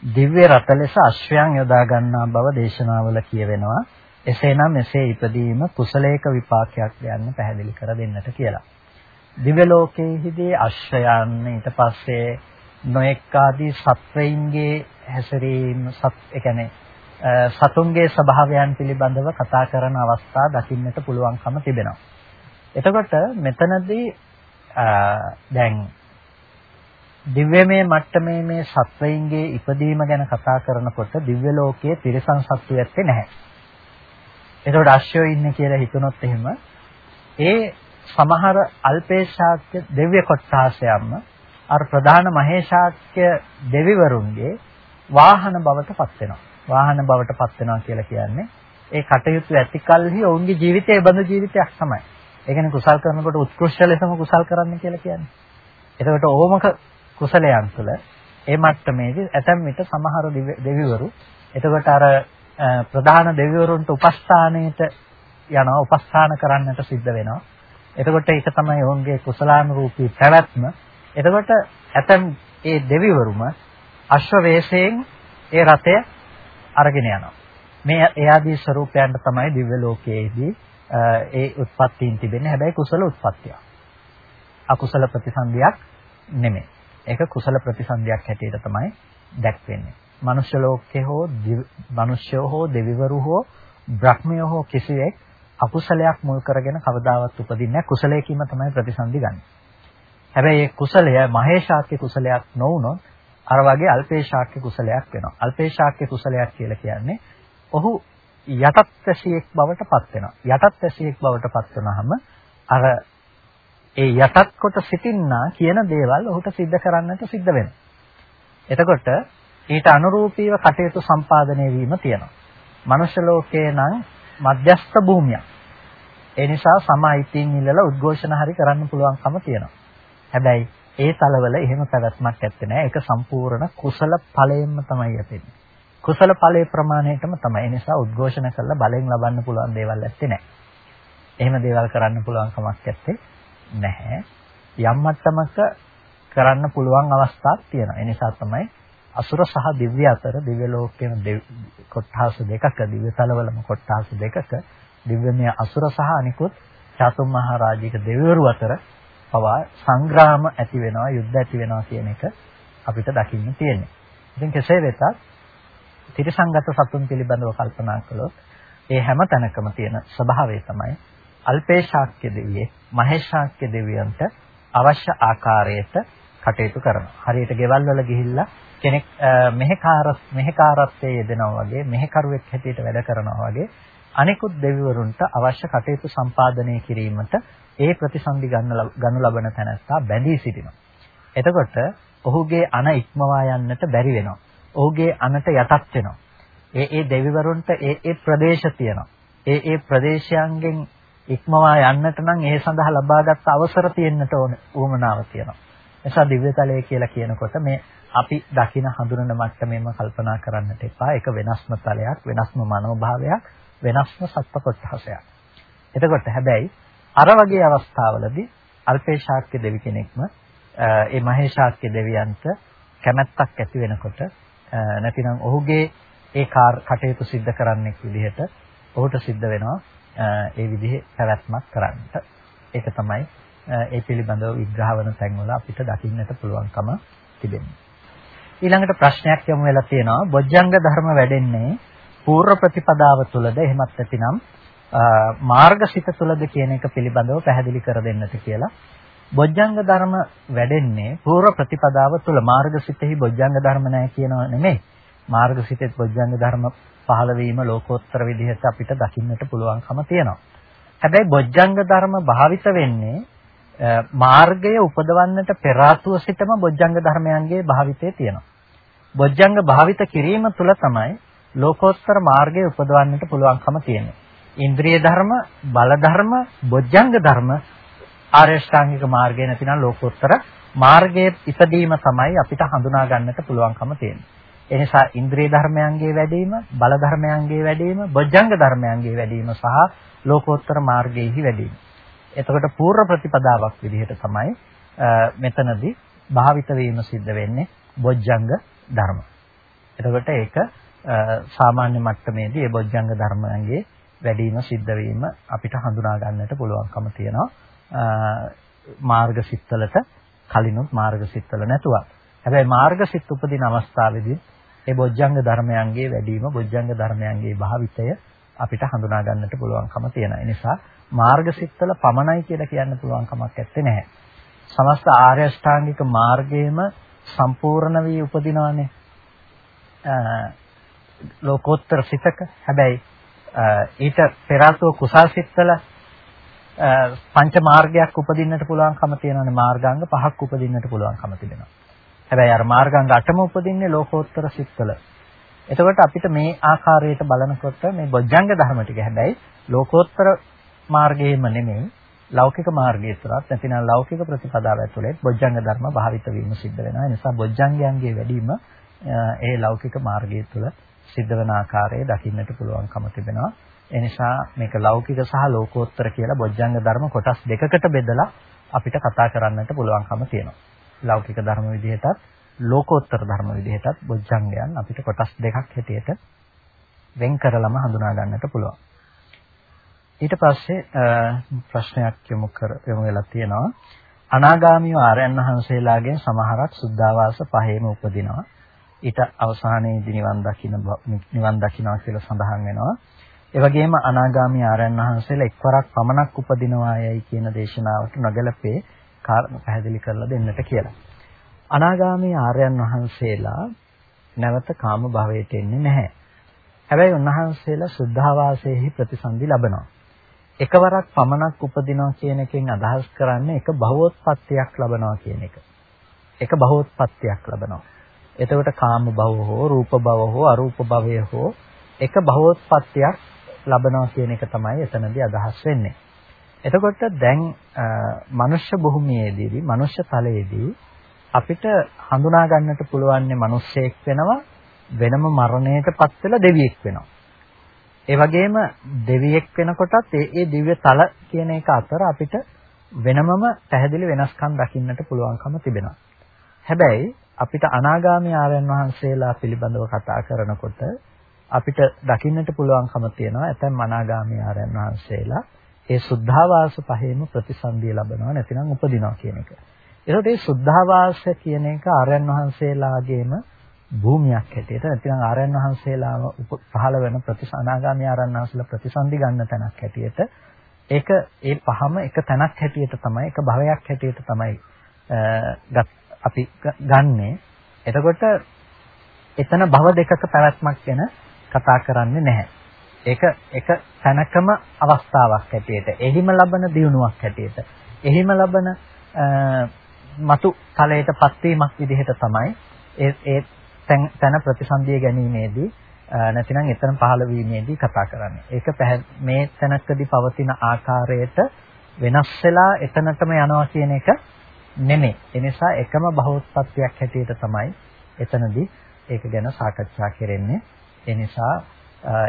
දිව්‍ය රත ලෙස අශ්වයන් යොදා ගන්නා බව දේශනාවල කියවෙනවා. එසේනම් එසේ ඉපදීම කුසලයක විපාකයක් යන්න පැහැදිලි කර දෙන්නට කියලා. දිව්‍ය ලෝකයේදී අශ්වයන් ඊට පස්සේ නොඑක් ආදී සත්වයින්ගේ හැසිරීම සත් ඒ කියන්නේ සතුන්ගේ ස්වභාවයන් පිළිබඳව කතා කරන අවස්ථා දකින්නට පුළුවන්කම තිබෙනවා. එතකොට මෙතනදී දැන් දිව්‍යමය මට්ටමේ මේ සත්වයින්ගේ ඉපදීම ගැන කතා කරනකොට දිව්‍ය ලෝකයේ තිරසන් සත්තු ඇත්තේ නැහැ. එතකොට අශ්වයෝ ඉන්නේ කියලා හිතනොත් එහෙම ඒ සමහර අල්පේශාක්‍ය දිව්‍ය කොට්ටාසයන්ම අර ප්‍රධාන මහේශාක්‍ය දෙවිවරුන්ගේ වාහන බවට පත් වෙනවා. වාහන බවට පත් වෙනවා කියලා කියන්නේ ඒ කටයුතු ඇති කලෙහි ඔවුන්ගේ ජීවිතය ඒ බඳු ජීවිතයක් තමයි. ඒ කියන්නේ කුසල් කරනකොට උත්කෘෂ්ඨ ලෙසම කුසල් කරන්න කියලා කියන්නේ. එතකොට ඕමක කුසලයන් තුළ ඒ මට්ටමේදී ඇතැම් විට සමහර දෙවිවරු එතකොට අර ප්‍රධාන දෙවිවරුන්ට උපස්ථානයේට යනවා උපස්ථාන කරන්නට සිද්ධ වෙනවා. එතකොට ඒක තමයි ඔවුන්ගේ කුසලානුරූපී පැවැත්ම. එතකොට ඇතැම් ඒ දෙවිවරුම අශ්ව වේශයෙන් ඒ රථය අරගෙන යනවා. මේ එයාදී ස්වરૂපයන්ට තමයි දිව්‍ය ලෝකයේදී ඒ උත්පත්තීන් තිබෙන්නේ. හැබැයි කුසල උත්පත්තිය. අකුසල ප්‍රතිසන්දියක් නෙමෙයි. ඒක කුසල ප්‍රතිසන්දියක් හැටියට තමයි දැක්වෙන්නේ. මනුෂ්‍ය ලෝකයේ හෝ මනුෂ්‍යෝ හෝ දෙවිවරු හෝ බ්‍රහ්මයෝ හෝ කිසිවෙක් අකුසලයක් මුල් කරගෙන කවදාවත් උපදින්නේ නැහැ. කුසලයකින්ම තමයි ප්‍රතිසන්දි ගන්න. හැබැයි ඒ කුසලය මහේශාක්‍ය කුසලයක් නොවුනොත් අර වගේ අල්පේශාක්‍ය කුසලයක් වෙනවා. අල්පේශාක්‍ය කුසලයක් කියලා කියන්නේ ඔහු යටත් ඇසියෙක් බවට පත් වෙනවා. යටත් ඇසියෙක් බවට පත් වුනහම අර ඒ යටත් කොට සිටින්නා කියන දේවල් ඔහුට සිද්ධ කරන්නට සිද්ධ වෙනවා. එතකොට ඊට අනුරූපීව කටයුතු සම්පාදනය වීම තියෙනවා. මනුෂ්‍ය ලෝකේ නම් මධ්‍යස්ථ භූමියක්. ඒ නිසා සම අයිතීන් ඉල්ලලා උද්ඝෝෂණ හරි කරන්න පුළුවන්කම තියෙනවා. හැබැයි ඒ තලවල එහෙම පැවැත්මක් ඇත්තේ නැහැ. ඒක සම්පූර්ණ කුසල ඵලයෙන්ම තමයි යතෙන්නේ. කුසල ඵලයේ ප්‍රමාණයටම තමයි. ඒ නිසා උද්ඝෝෂණ කරලා බලෙන් ලබන්න පුළුවන් දේවල් ඇත්තේ නැහැ. එහෙම දේවල් කරන්න පුළුවන් කමක් ඇත්තේ නැහැ. යම් මට්ටමක කරන්න පුළුවන් අවස්ථාවක් තියෙනවා. ඒ නිසා තමයි අසුර සහ දිව්‍ය අතර දිව්‍ය ලෝකයේම කොට්ටාස දෙකක දිව්‍ය තලවලම කොට්ටාස දෙකක දිව්‍යමය අසුර සහ අනිකුත් චාතුම් මහරජික දෙවිවරු අතර පවා සංග්‍රාම ඇති වෙනවා යුද්ධ ඇති වෙනවා කියන එක අපිට දකින්න තියෙන්නේ. ඉතින් කෙසේ වෙතත් ත්‍රිසංගත සතුන් පිළිබඳව කල්පනා කළොත් ඒ හැම තැනකම තියෙන ස්වභාවය තමයි අල්පේශාක්‍ය දෙවියෙක් මහේශාක්‍ය දෙවියන්ට අවශ්‍ය ආකාරයට කටයුතු කරනවා. හරියට ගෙවල් වල ගිහිල්ලා කෙනෙක් මෙහෙකාර මෙහෙකාරත්වයේ යෙදෙනවා වගේ මෙහෙකරුවෙක් හැටියට වැඩ කරනවා වගේ අනිකුත් දෙවිවරුන්ට අවශ්‍ය කටයුතු සම්පාදනය කිරීමට ඒ ප්‍රතිසන්දි ගන්න ගනු ලබන තැනැත්තා බැඳී සිටිනවා. එතකොට ඔහුගේ අන ඉක්මවා යන්නට බැරි වෙනවා. ඔහුගේ අනට යටත් වෙනවා. ඒ ඒ දෙවිවරුන්ට ඒ ඒ ප්‍රදේශ තියෙනවා. ඒ ඒ ප්‍රදේශයන්ගෙන් ඉක්මවා යන්නට නම් ඒ සඳහා ලබාගත් අවසර තියෙන්නට ඕන උවමනාව තියෙනවා. එසා දිව්‍යතලය කියලා කියනකොට මේ අපි දකින හඳුනන මට්ටමෙන්ම කල්පනා කරන්නට එපා. ඒක වෙනස්ම තලයක්, වෙනස්ම මනෝභාවයක්, වෙනස්ම සත්ව කොටසක්. එතකොට හැබැයි අර වගේ අවස්ථාවලදී අල්පේශාක්‍ය දෙවි කෙනෙක්ම ඒ මහේශාක්‍ය දෙවියන්ට කැමැත්තක් ඇති වෙනකොට නැතිනම් ඔහුගේ ඒ කටයුතු සිද්ධ කරන්නෙක් විදිහට ඔහුට සිද්ධ වෙනවා ඒ විදිහේ පැවැත්මක් කරන්නට. ඒක තමයි ඒ පිළිබඳව විග්‍රහ වන තැන්වල අපිට දකින්නට පුළුවන්කම තිබෙන්නේ. ඊළඟට ප්‍රශ්නයක් යමු වෙලා තියෙනවා බොජ්ජංග ධර්ම වැඩෙන්නේ පූර්ව ප්‍රතිපදාව තුළද එහෙමත් නැතිනම් මාර්ගසිත තුළද කියන එක පිළිබඳව පැහැදිලි කර දෙන්නට කියලා. බොජ්ජංග ධර්ම වැඩෙන්නේ පූර්ව ප්‍රතිපදාව තුළ මාර්ගසිතෙහි බොජ්ජංග ධර්ම නැහැ කියනව නෙමෙයි. මාර්ගසිතේ බොජ්ජංග ධර්ම පහළ වීම ලෝකෝත්තර විදිහට අපිට දකින්නට පුළුවන්කම තියෙනවා. හැබැයි බොජ්ජංග ධර්ම භාවිත වෙන්නේ මාර්ගය උපදවන්නට පෙර සිටම බොජ්ජංග ධර්මයන්ගේ භාවිතය තියෙනවා. බොජ්ජංග භාවිත කිරීම තුළ තමයි ලෝකෝත්තර මාර්ගය උපදවන්නට පුළුවන්කම තියෙන්නේ. ඉන්ද්‍රිය ධර්ම, බල ධර්ම, බොජ්ජංග ධර්ම ආර්ය ශ්‍රාංගික මාර්ගය නැතිනම් ලෝකෝත්තර මාර්ගයේ ඉපදීම තමයි අපිට හඳුනා ගන්නට පුළුවන්කම තියෙන්නේ. ඒ නිසා ඉන්ද්‍රිය ධර්මයන්ගේ වැඩිම, බල ධර්මයන්ගේ වැඩිම, බොජ්ජංග ධර්මයන්ගේ වැඩිම සහ ලෝකෝත්තර මාර්ගයේහි වැඩිම. එතකොට පූර්ව ප්‍රතිපදාවක් විදිහට තමයි මෙතනදී භාවිත වීම සිද්ධ වෙන්නේ බොජ්ජංග ධර්ම. එතකොට ඒක සාමාන්‍ය මට්ටමේදී ඒ බොජ්ජංග ධර්මයන්ගේ වැඩිම සිද්ධ වීම අපිට හඳුනා ගන්නට පුළුවන්කම තියෙනවා. මාර්ගසිටවලට කලිනුත් මාර්ගසිටවල නැතුවත්. හැබැයි මාර්ගසිට උපදින අවස්ථාවේදී ඒ බොජ්ජංග ධර්මයන්ගේ වැඩිම බොජ්ජංග ධර්මයන්ගේ භාවිතය අපිට හඳුනා ගන්නට පුළුවන්කම තියෙනවා. ඒ නිසා මාර්ගසිටවල පමණයි කියලා කියන්න පුළුවන් කමක් නැත්තේ නැහැ. සමස්ත ආර්ය අෂ්ටාංගික මාර්ගයේම සම්පූර්ණ වී උපදිනවානේ. ලෝකෝත්තර සිතක හැබැයි ඊට පෙර ආසෝ කුසල් සිත්වල පංච මාර්ගයක් උපදින්නට පුළුවන්කම තියෙනවානේ මාර්ගාංග පහක් උපදින්නට පුළුවන්කම තිබෙනවා. හැබැයි අර මාර්ගාංග 8ම උපදින්නේ ලෝකෝත්තර සිත්වල. එතකොට අපිට මේ ආකාරයට බලනකොට මේ බොජ්ජංග ධර්ම ටික හැබැයි ලෝකෝත්තර මාර්ගයේම නෙමෙයි ලෞකික මාර්ගයේ තුරත් නැතිනම් ලෞකික ප්‍රතිපදාව ඇතුලේ බොජ්ජංග ධර්ම භාවිත වීම සිද්ධ වෙනවා. ඒ නිසා බොජ්ජංගයන්ගේ වැඩිම ඒ ලෞකික මාර්ගය තුල සිද්ධ වෙන ආකාරය දකින්නට පුළුවන්කම තිබෙනවා. ඒ නිසා මේක ලෞකික සහ ලෝකෝත්තර කියලා බොජ්ජංග ධර්ම කොටස් දෙකකට බෙදලා අපිට කතා කරන්නට පුළුවන්කම තියෙනවා. ලෞකික ධර්ම විදිහටත් ලෝකෝත්තර ධර්ම විදිහටත් බොජ්ජංගයන් අපිට කොටස් දෙකක් හැටියට වෙන් කරලම හඳුනා ගන්නට පුළුවන්. ඊට පස්සේ ප්‍රශ්නයක් යොමු කර යොමු වෙලා තියෙනවා. අනාගාමී ආර්යයන් වහන්සේලාගෙන් සමහරක් සුද්ධාවාස පහේම උපදිනවා. ඊට අවසානයේදී නිවන් දකින්න නිවන් දකින්නවා කියලා සඳහන් වෙනවා. ඒ වගේම අනාගාමී ආරයන් වහන්සේලා එක්වරක් පමණක් උපදිනවා යයි කියන දේශනාවට නොගැලපේ කාරණා පැහැදිලි කරලා දෙන්නට කියලා. අනාගාමී ආර්යයන් වහන්සේලා නැවත කාම භවයට එන්නේ නැහැ. හැබැයි උන්වහන්සේලා සුද්ධාවාසයේහි ප්‍රතිසන්දි ලබනවා. එකවරක් පමණක් උපදිනවා කියන එකෙන් අදහස් කරන්නේ එක භවෝත්පත්තියක් ලබනවා කියන එක. එක භවෝත්පත්තියක් ලබනවා. එතකොට කාම භව හෝ රූප භව හෝ අරූප භවය හෝ එක භවෝත්පත්තියක් ලබනවා කියන එක තමයි එතනදී අදහස් වෙන්නේ. එතකොට දැන් මනුෂ්‍ය භූමියේදී මනුෂ්‍ය තලයේදී අපිට හඳුනා ගන්නට පුළුවන් මිනිස්සෙක් වෙනවා වෙනම මරණයටපත් වෙලා දෙවියෙක් වෙනවා. ඒ වගේම දෙවියෙක් වෙනකොටත් ඒ ඒ දිව්‍ය තල කියන එක අතර අපිට වෙනමම පැහැදිලි වෙනස්කම් දකින්නට පුළුවන්කම තිබෙනවා. හැබැයි අපිට අනාගාමී ආර්යයන් වහන්සේලා පිළිබඳව කතා කරනකොට අපිට දකින්නට පුළුවන්කම තියෙනවා ඇතැම් අනාගාමී ආරයන් වහන්සේලා ඒ සුද්ධාවාස පහේම ප්‍රතිසන්දිය ලබනවා නැතිනම් උපදිනවා කියන එක. ඒකට මේ සුද්ධාවාස කියන එක ආරයන් වහන්සේලාගේම භූමියක් හැටියට නැතිනම් ආරයන් වහන්සේලාම පහළ වෙන ප්‍රතිසනාගාමී ආරයන් වහන්සේලා ප්‍රතිසන්දි ගන්න තැනක් හැටියට ඒක ඒ පහම එක තැනක් හැටියට තමයි එක භවයක් හැටියට තමයි අපි ගන්නෙ. එතකොට එතන භව දෙකක පැවැත්මක් වෙන කතා කරන්නේ නැහැ. ඒක එක තැනකම අවස්ථාවක් හැටියට, එහිම ලබන දියුණුවක් හැටියට, එහිම ලබන මතු ඵලයටපත් වීමක් විදිහට තමයි ඒ ඒ තැන ප්‍රතිසන්දිය ගැනීමේදී නැතිනම් එතන පහළ වීමේදී කතා කරන්නේ. ඒක මේ තැනකදී පවතින ආකාරයට වෙනස් වෙලා එතනටම යනවා කියන එක නෙමෙයි. ඒ නිසා එකම බහුත්පත්තියක් හැටියට තමයි එතනදී ඒක ගැන සාකච්ඡා කරන්නේ. ඒ නිසා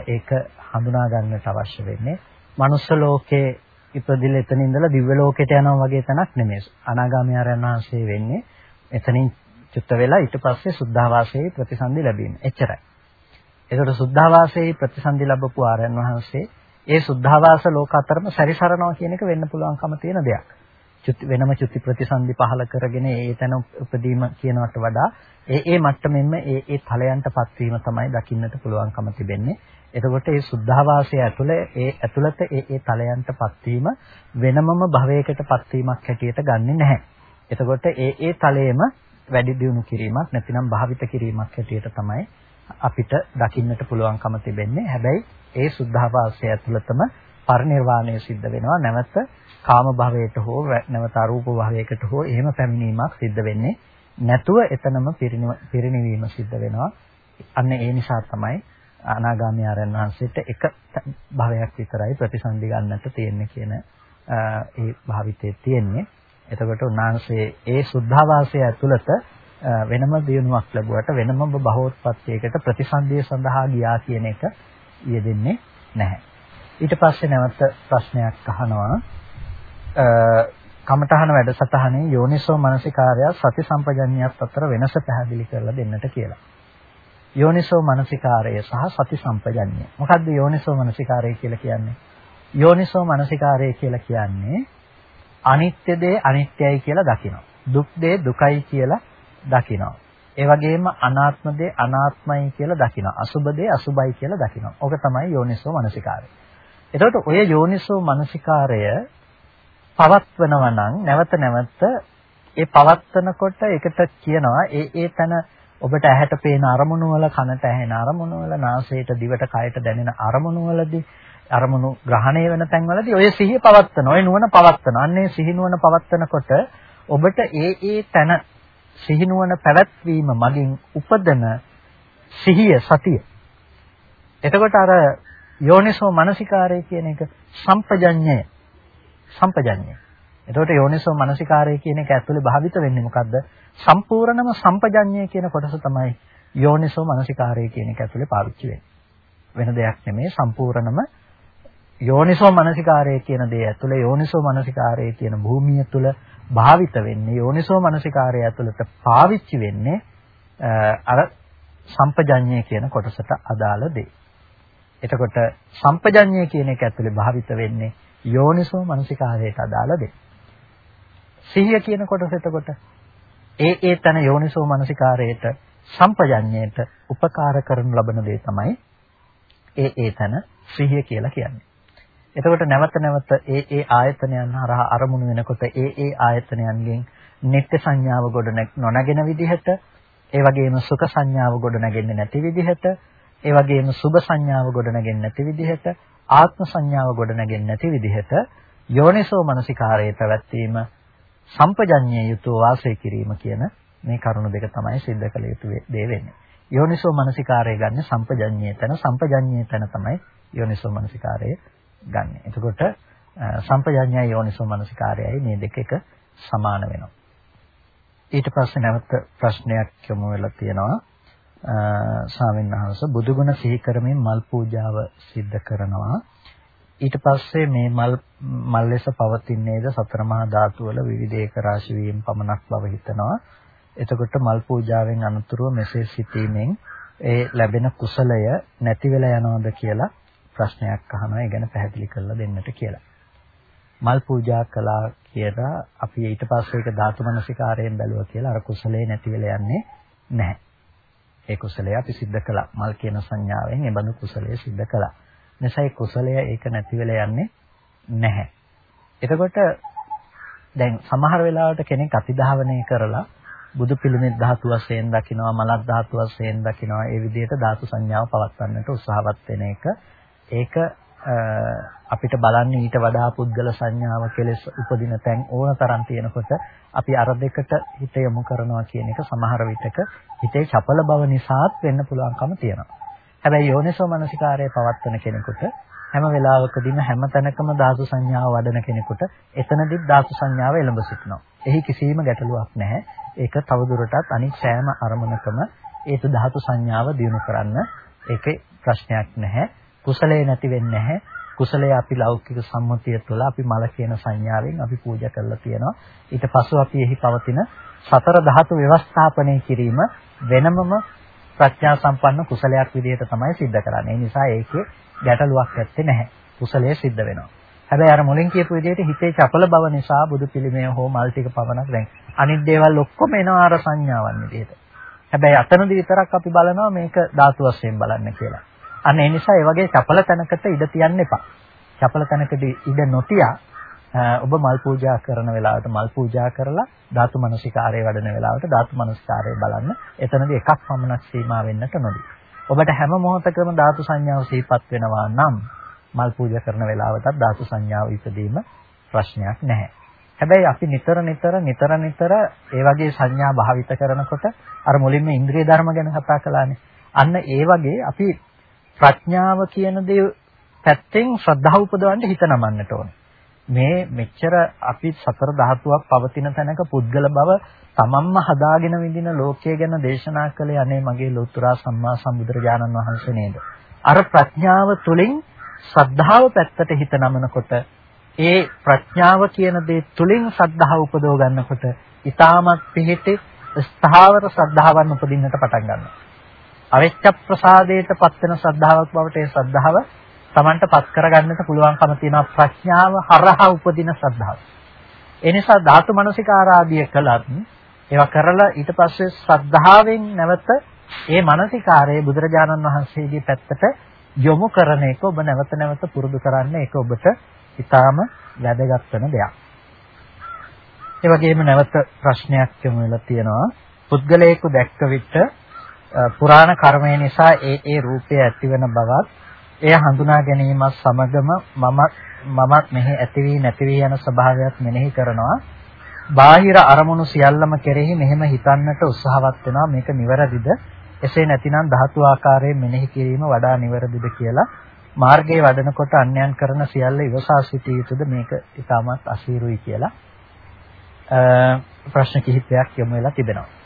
ඒක හඳුනා ගන්නට අවශ්‍ය වෙන්නේ මනුස්ස ලෝකේ ඉපදිලා එතන ඉඳලා දිව්‍ය ලෝකයට යනවා වගේ තැනක් නෙමෙයි. අනාගාමී ආරයන් වහන්සේ වෙන්නේ එතනින් චුත්ත වෙලා ඊට පස්සේ සුද්ධාවාසයේ ප්‍රතිසන්දි ලැබීම. එච්චරයි. ඒකට සුද්ධාවාසයේ ප්‍රතිසන්දි ලැබපු ආරයන් වහන්සේ ඒ සුද්ධාවාස ලෝක අතරම සැරිසරනවා කියන එක වෙන්න පුළුවන්කම තියෙන දෙයක්. වෙනම චුති ප්‍රතිසන්දි පහල කරගෙන ඒ තැන උපදීම කියනවට වඩා ඒ ඒ මට්ටමෙන්ම ඒ ඒ ඵලයන්ටපත් වීම තමයි දකින්නට පුළුවන්කම තිබෙන්නේ. එතකොට මේ සුද්ධාවාසය ඇතුළේ ඒ ඇතුළත ඒ ඒ ඵලයන්ටපත් වීම වෙනමම භවයකටපත් වීමක් හැටියට ගන්නෙ නැහැ. එතකොට ඒ ඒ ඵලයේම වැඩි දියුණු කිරීමක් නැතිනම් භාවිත කිරීමක් හැටියට තමයි අපිට දකින්නට පුළුවන්කම තිබෙන්නේ. හැබැයි ඒ සුද්ධාවාසය ඇතුළතම පරිණිරවාණය සිද්ධ වෙනවා. නැවත කාම භවයට හෝ නැවත අරූප භවයකට හෝ එහෙම පැමිණීමක් සිද්ධ වෙන්නේ නැතුව එතනම පිරිනිවීම සිද්ධ වෙනවා. අන්න ඒ නිසා තමයි අනාගාමී ආරයන් වහන්සේට එක භවයක් විතරයි ප්‍රතිසන්දි ගන්නට තියෙන්නේ කියන ඒ භාවිතයේ තියෙන්නේ. එතකොට උන්වහන්සේ ඒ සුද්ධාවාසය ඇතුළත වෙනම දියුණුවක් ලැබුවට වෙනම බහෝත්පත්තියකට ප්‍රතිසන්දිය සඳහා ගියා කියන එක යෙදෙන්නේ නැහැ. ඊට පස්සේ නැවත ප්‍රශ්නයක් අහනවා කමඨහන වැඩසටහනේ යෝනිසෝ මනසිකාරය සති සම්පජඤ්ඤයත් අතර වෙනස පැහැදිලි කරලා දෙන්නට කියලා. යෝනිසෝ මනසිකාරය සහ සති සම්පජඤ්ඤය. මොකද්ද යෝනිසෝ මනසිකාරය කියලා කියන්නේ? යෝනිසෝ මනසිකාරය කියලා කියන්නේ අනිත්‍ය දේ අනිත්‍යයි කියලා දකිනවා. දුක් දේ දුකයි කියලා දකිනවා. ඒ වගේම අනාත්ම දේ අනාත්මයි කියලා දකිනවා. අසුබ දේ අසුබයි කියලා දකිනවා. ඕක තමයි යෝනිසෝ මනසිකාරය. එතකොට ඔය යෝනිසෝ මනසිකාරය පවත්වනවා නම් නැවත නැවත ඒ පවත්වනකොට ඒකට කියනවා ඒ ඒ තන ඔබට ඇහැට පේන අරමුණු වල කනට ඇහෙන අරමුණු වල නාසයට දිවට කයට දැනෙන අරමුණු වලදී අරමුණු ග්‍රහණය වෙන තැන්වලදී ඔය සිහිය පවත්වන ඔය නුවණ පවත්වන අන්නේ සිහි නුවණ පවත්වනකොට ඔබට ඒ ඒ තන සිහිනුවන පැවැත්වීම මගින් උපදන සිහිය සතිය. එතකොට අර යෝනිසෝ මනසිකාරය කියන එක සම්පජඤ්ඤය. සම්පජඤ්ඤය. එතකොට යෝනිසෝ මනසිකාරය කියන එක ඇතුලේ භාවිත වෙන්නේ මොකද්ද? සම්පූර්ණම සම්පජඤ්ඤය කියන කොටස තමයි යෝනිසෝ මනසිකාරය කියන එක ඇතුලේ පාවිච්චි වෙන්නේ. වෙන දෙයක් නෙමෙයි සම්පූර්ණම යෝනිසෝ මනසිකාරය කියන දේ ඇතුලේ යෝනිසෝ මනසිකාරය කියන භූමිය තුල භාවිත වෙන්නේ යෝනිසෝ මනසිකාරය ඇතුළත පාවිච්චි වෙන්නේ අර සම්පජඤ්ඤය කියන කොටසට අදාළ දේ. එතකොට සම්පජඤ්ඤය කියන එක ඇතුලේ භාවිත වෙන්නේ යෝනිසෝ මනසිකාරයට අදාළ දේ. සිහිය කියන කොටස එතකොට ඒ ඒ තන යෝනිසෝ මනසිකාරයට සම්පජඤ්ඤයට උපකාර කරනු ලබන දේ තමයි ඒ ඒ තන සිහිය කියලා කියන්නේ. එතකොට නැවත නැවත ඒ ඒ ආයතනයන් හරහා අරමුණු වෙනකොට ඒ ඒ ආයතනයන්ගෙන් නිත්‍ය සංඥාව ගොඩ නොනගෙන විදිහට ඒ වගේම සුඛ සංඥාව ගොඩ නැගෙන්නේ නැති විදිහට ඒ වගේම සුභ සංඥාව ගොඩ නැගෙන්නේ නැති විදිහට ආත්ම සංඥාව ගොඩ නැගෙන්නේ නැති විදිහට යෝනිසෝ මනසිකාරයේ පැවැත්වීම සම්පජඤ්ඤය යුතුව වාසය කිරීම කියන මේ කරුණු දෙක තමයි සිද්ධ කළ යුතු දේ වෙන්නේ. යෝනිසෝ මනසිකාරය ගන්න සම්පජඤ්ඤය තන සම්පජඤ්ඤය තන තමයි යෝනිසෝ මනසිකාරය ගන්න. එතකොට සම්පජඤ්ඤය යෝනිසෝ මනසිකාරයයි මේ දෙක එක සමාන වෙනවා. ඊට පස්සේ නැවත ප්‍රශ්නයක් යොමු වෙලා තියෙනවා. ස්වාමීන් වහන්සේ බුදුගුණ සිහි කරමින් මල් පූජාව සිද්ධ කරනවා. ඊට පස්සේ මේ මල් මල් ලෙස පවතින්නේද සතර මහා ධාතු වල විවිධ ඒක රාශි වීම පමණක් බව හිතනවා. එතකොට මල් පූජාවෙන් අනතුරුව මෙසේ සිටීමෙන් ඒ ලැබෙන කුසලය නැති වෙලා යනවද කියලා ප්‍රශ්නයක් අහනවා. ඒ ගැන පැහැදිලි කරලා දෙන්නට කියලා. මල් පූජා කළා කියලා අපි ඊට පස්සේ ඒක ධාතු මනසිකාරයෙන් බැලුවා කියලා අර කුසලයේ නැති වෙලා යන්නේ නැහැ. ඒ කුසලය අපි සිද්ධ කළා. මල් කියන සංඥාවෙන් ඒ බඳු කුසලයේ සිද්ධ කළා. නිසා ඒ කුසලය ඒක නැති වෙලා යන්නේ නැහැ. එතකොට දැන් සමහර වෙලාවට කෙනෙක් අතිධාවනය කරලා බුදු පිළිමේ ධාතු වශයෙන් දකිනවා මලක් ධාතු වශයෙන් දකිනවා ඒ විදිහට ධාතු සංඥාව පවත්වන්නට උත්සාහවත් වෙන එක ඒක අපිට බලන්න ඊට වඩා පුද්ගල සංඥාව කෙලෙස් උපදින තැන් ඕන තරම් තියෙනකොට අපි අර දෙකට හිත යොමු කරනවා කියන එක සමහර විටක හිතේ චපල බව නිසාත් වෙන්න පුළුවන්කම තියෙනවා. හැබැයි යෝනිසෝ මනසිකාරය පවත්වන කෙනෙකුට හැම වෙලාවකදීම හැම තැනකම ධාතු සංඥාව වඩන කෙනෙකුට එතනදිත් ධාතු සංඥාව එළඹ සිටිනවා. එහි කිසිම ගැටලුවක් නැහැ. ඒක තවදුරටත් අනිත් සෑම අරමුණකම ඒතු ධාතු සංඥාව දිනු කරන්න ඒකේ ප්‍රශ්නයක් නැහැ. කුසලයේ නැති වෙන්නේ නැහැ. කුසලයේ අපි ලෞකික සම්මුතිය තුළ අපි මල කියන සංඥාවෙන් අපි පූජා කරලා තියෙනවා. ඊට පස්ව අපි එහි පවතින සතර ධාතු ව්‍යවස්ථාපනය කිරීම වෙනමම ප්‍රඥා සම්පන්න කුසලයක් විදිහට තමයි සිද්ධ කරන්නේ. ඒ නිසා ඒකේ ගැටලුවක් නැත්තේ නැහැ. කුසලයේ සිද්ධ වෙනවා. හැබැයි අර මුලින් කියපු විදිහට හිතේ චපල බව නිසා බුදු පිළිමය හෝ මල් ටික පවණක් දැන් අනිත් දේවල් ඔක්කොම එනවා අර සංඥාවන් විදිහට. හැබැයි අතනදී විතරක් අපි බලනවා මේක ධාතු වශයෙන් බලන්න කියලා. අන්න ඒ නිසා ඒ වගේ චපල තැනකට ඉඩ තියන්න එපා. චපල තැනකදී ඉඩ නොතියා ඔබ මල් පූජා කරන වෙලාවට මල් පූජා කරලා ධාතු මනසිකාරය වඩන වෙලාවට ධාතු මනසිකාරය බලන්න. එතනදී එකක් පමණක් සීමා වෙන්නට නොදී. ඔබට හැම මොහොතකම ධාතු සංඥාව සිහිපත් වෙනවා නම් මල් පූජා කරන වෙලාවටත් ධාතු සංඥාව ඉදීම ප්‍රශ්නයක් නැහැ. හැබැයි අපි නිතර නිතර නිතර නිතර ඒ වගේ සංඥා භාවිත කරනකොට අර මුලින්ම ඉන්ද්‍රිය ධර්ම ගැන කතා කළානේ. අන්න ඒ වගේ අපි ප්‍රඥාව කියන දේ පැත්තෙන් ශ්‍රද්ධාව උපදවන්න හිත නමන්නට ඕනේ. මේ මෙච්චර අපි සතර ධාතුවක් පවතින තැනක පුද්ගල බව තමන්ම හදාගෙන විඳින ලෝකය ගැන දේශනා කළේ අනේ මගේ ලෝතුරා සම්මා සම්බුදුරජාණන් වහන්සේ නේද? අර ප්‍රඥාව තුලින් ශ්‍රද්ධාව පැත්තට හිත නමනකොට ඒ ප්‍රඥාව කියන දේ තුලින් ශ්‍රද්ධාව උපදව ගන්නකොට ඊටමත් පිහිටි ස්ථාවර ශ්‍රද්ධාවන් උපදින්නට පටන් ගන්නවා. අවෙච්ච ප්‍රසාදයට පත් වෙන ශ්‍රද්ධාවක් බවට ඒ ශ්‍රද්ධාව Tamanට පත් කරගන්නට පුළුවන්කම තියෙනවා ප්‍රඥාව හරහා උපදින ශ්‍රද්ධාව. ඒ නිසා ධාතු මනසිකාරාදිය කළත් ඒවා කරලා ඊට පස්සේ ශ්‍රද්ධාවෙන් නැවත ඒ මනසිකාරයේ බුදුරජාණන් වහන්සේගේ පැත්තට යොමු කරන එක ඔබ නැවත නැවත පුරුදු කරන්න ඒක ඔබට ඊටාම වැදගත් වෙන දෙයක්. ඒ වගේම නැවත ප්‍රශ්නයක් යොමු වෙලා තියෙනවා. පුද්ගලයෙකු දැක්ක විට පුරාණ කර්මය නිසා ඒ ඒ රූපය ඇතිවන බවත් එය හඳුනා ගැනීමත් සමගම මම මමත් මෙහි ඇති වී නැති වී යන ස්වභාවයක් මෙනෙහි කරනවා. බාහිර අරමුණු සියල්ලම කෙරෙහි මෙහෙම හිතන්නට උත්සාහවත් වෙනවා. මේක නිවැරදිද? එසේ නැතිනම් ධාතු ආකාරයෙන් මෙනෙහි කිරීම වඩා නිවැරදිද කියලා. මාර්ගයේ වඩනකොට අන්‍යයන් කරන සියල්ල ඉවසා සිටිය යුතුද? මේක ඉතාමත් අසීරුයි කියලා. ප්‍රශ්න කිහිපයක් යොමු වෙලා තිබෙනවා.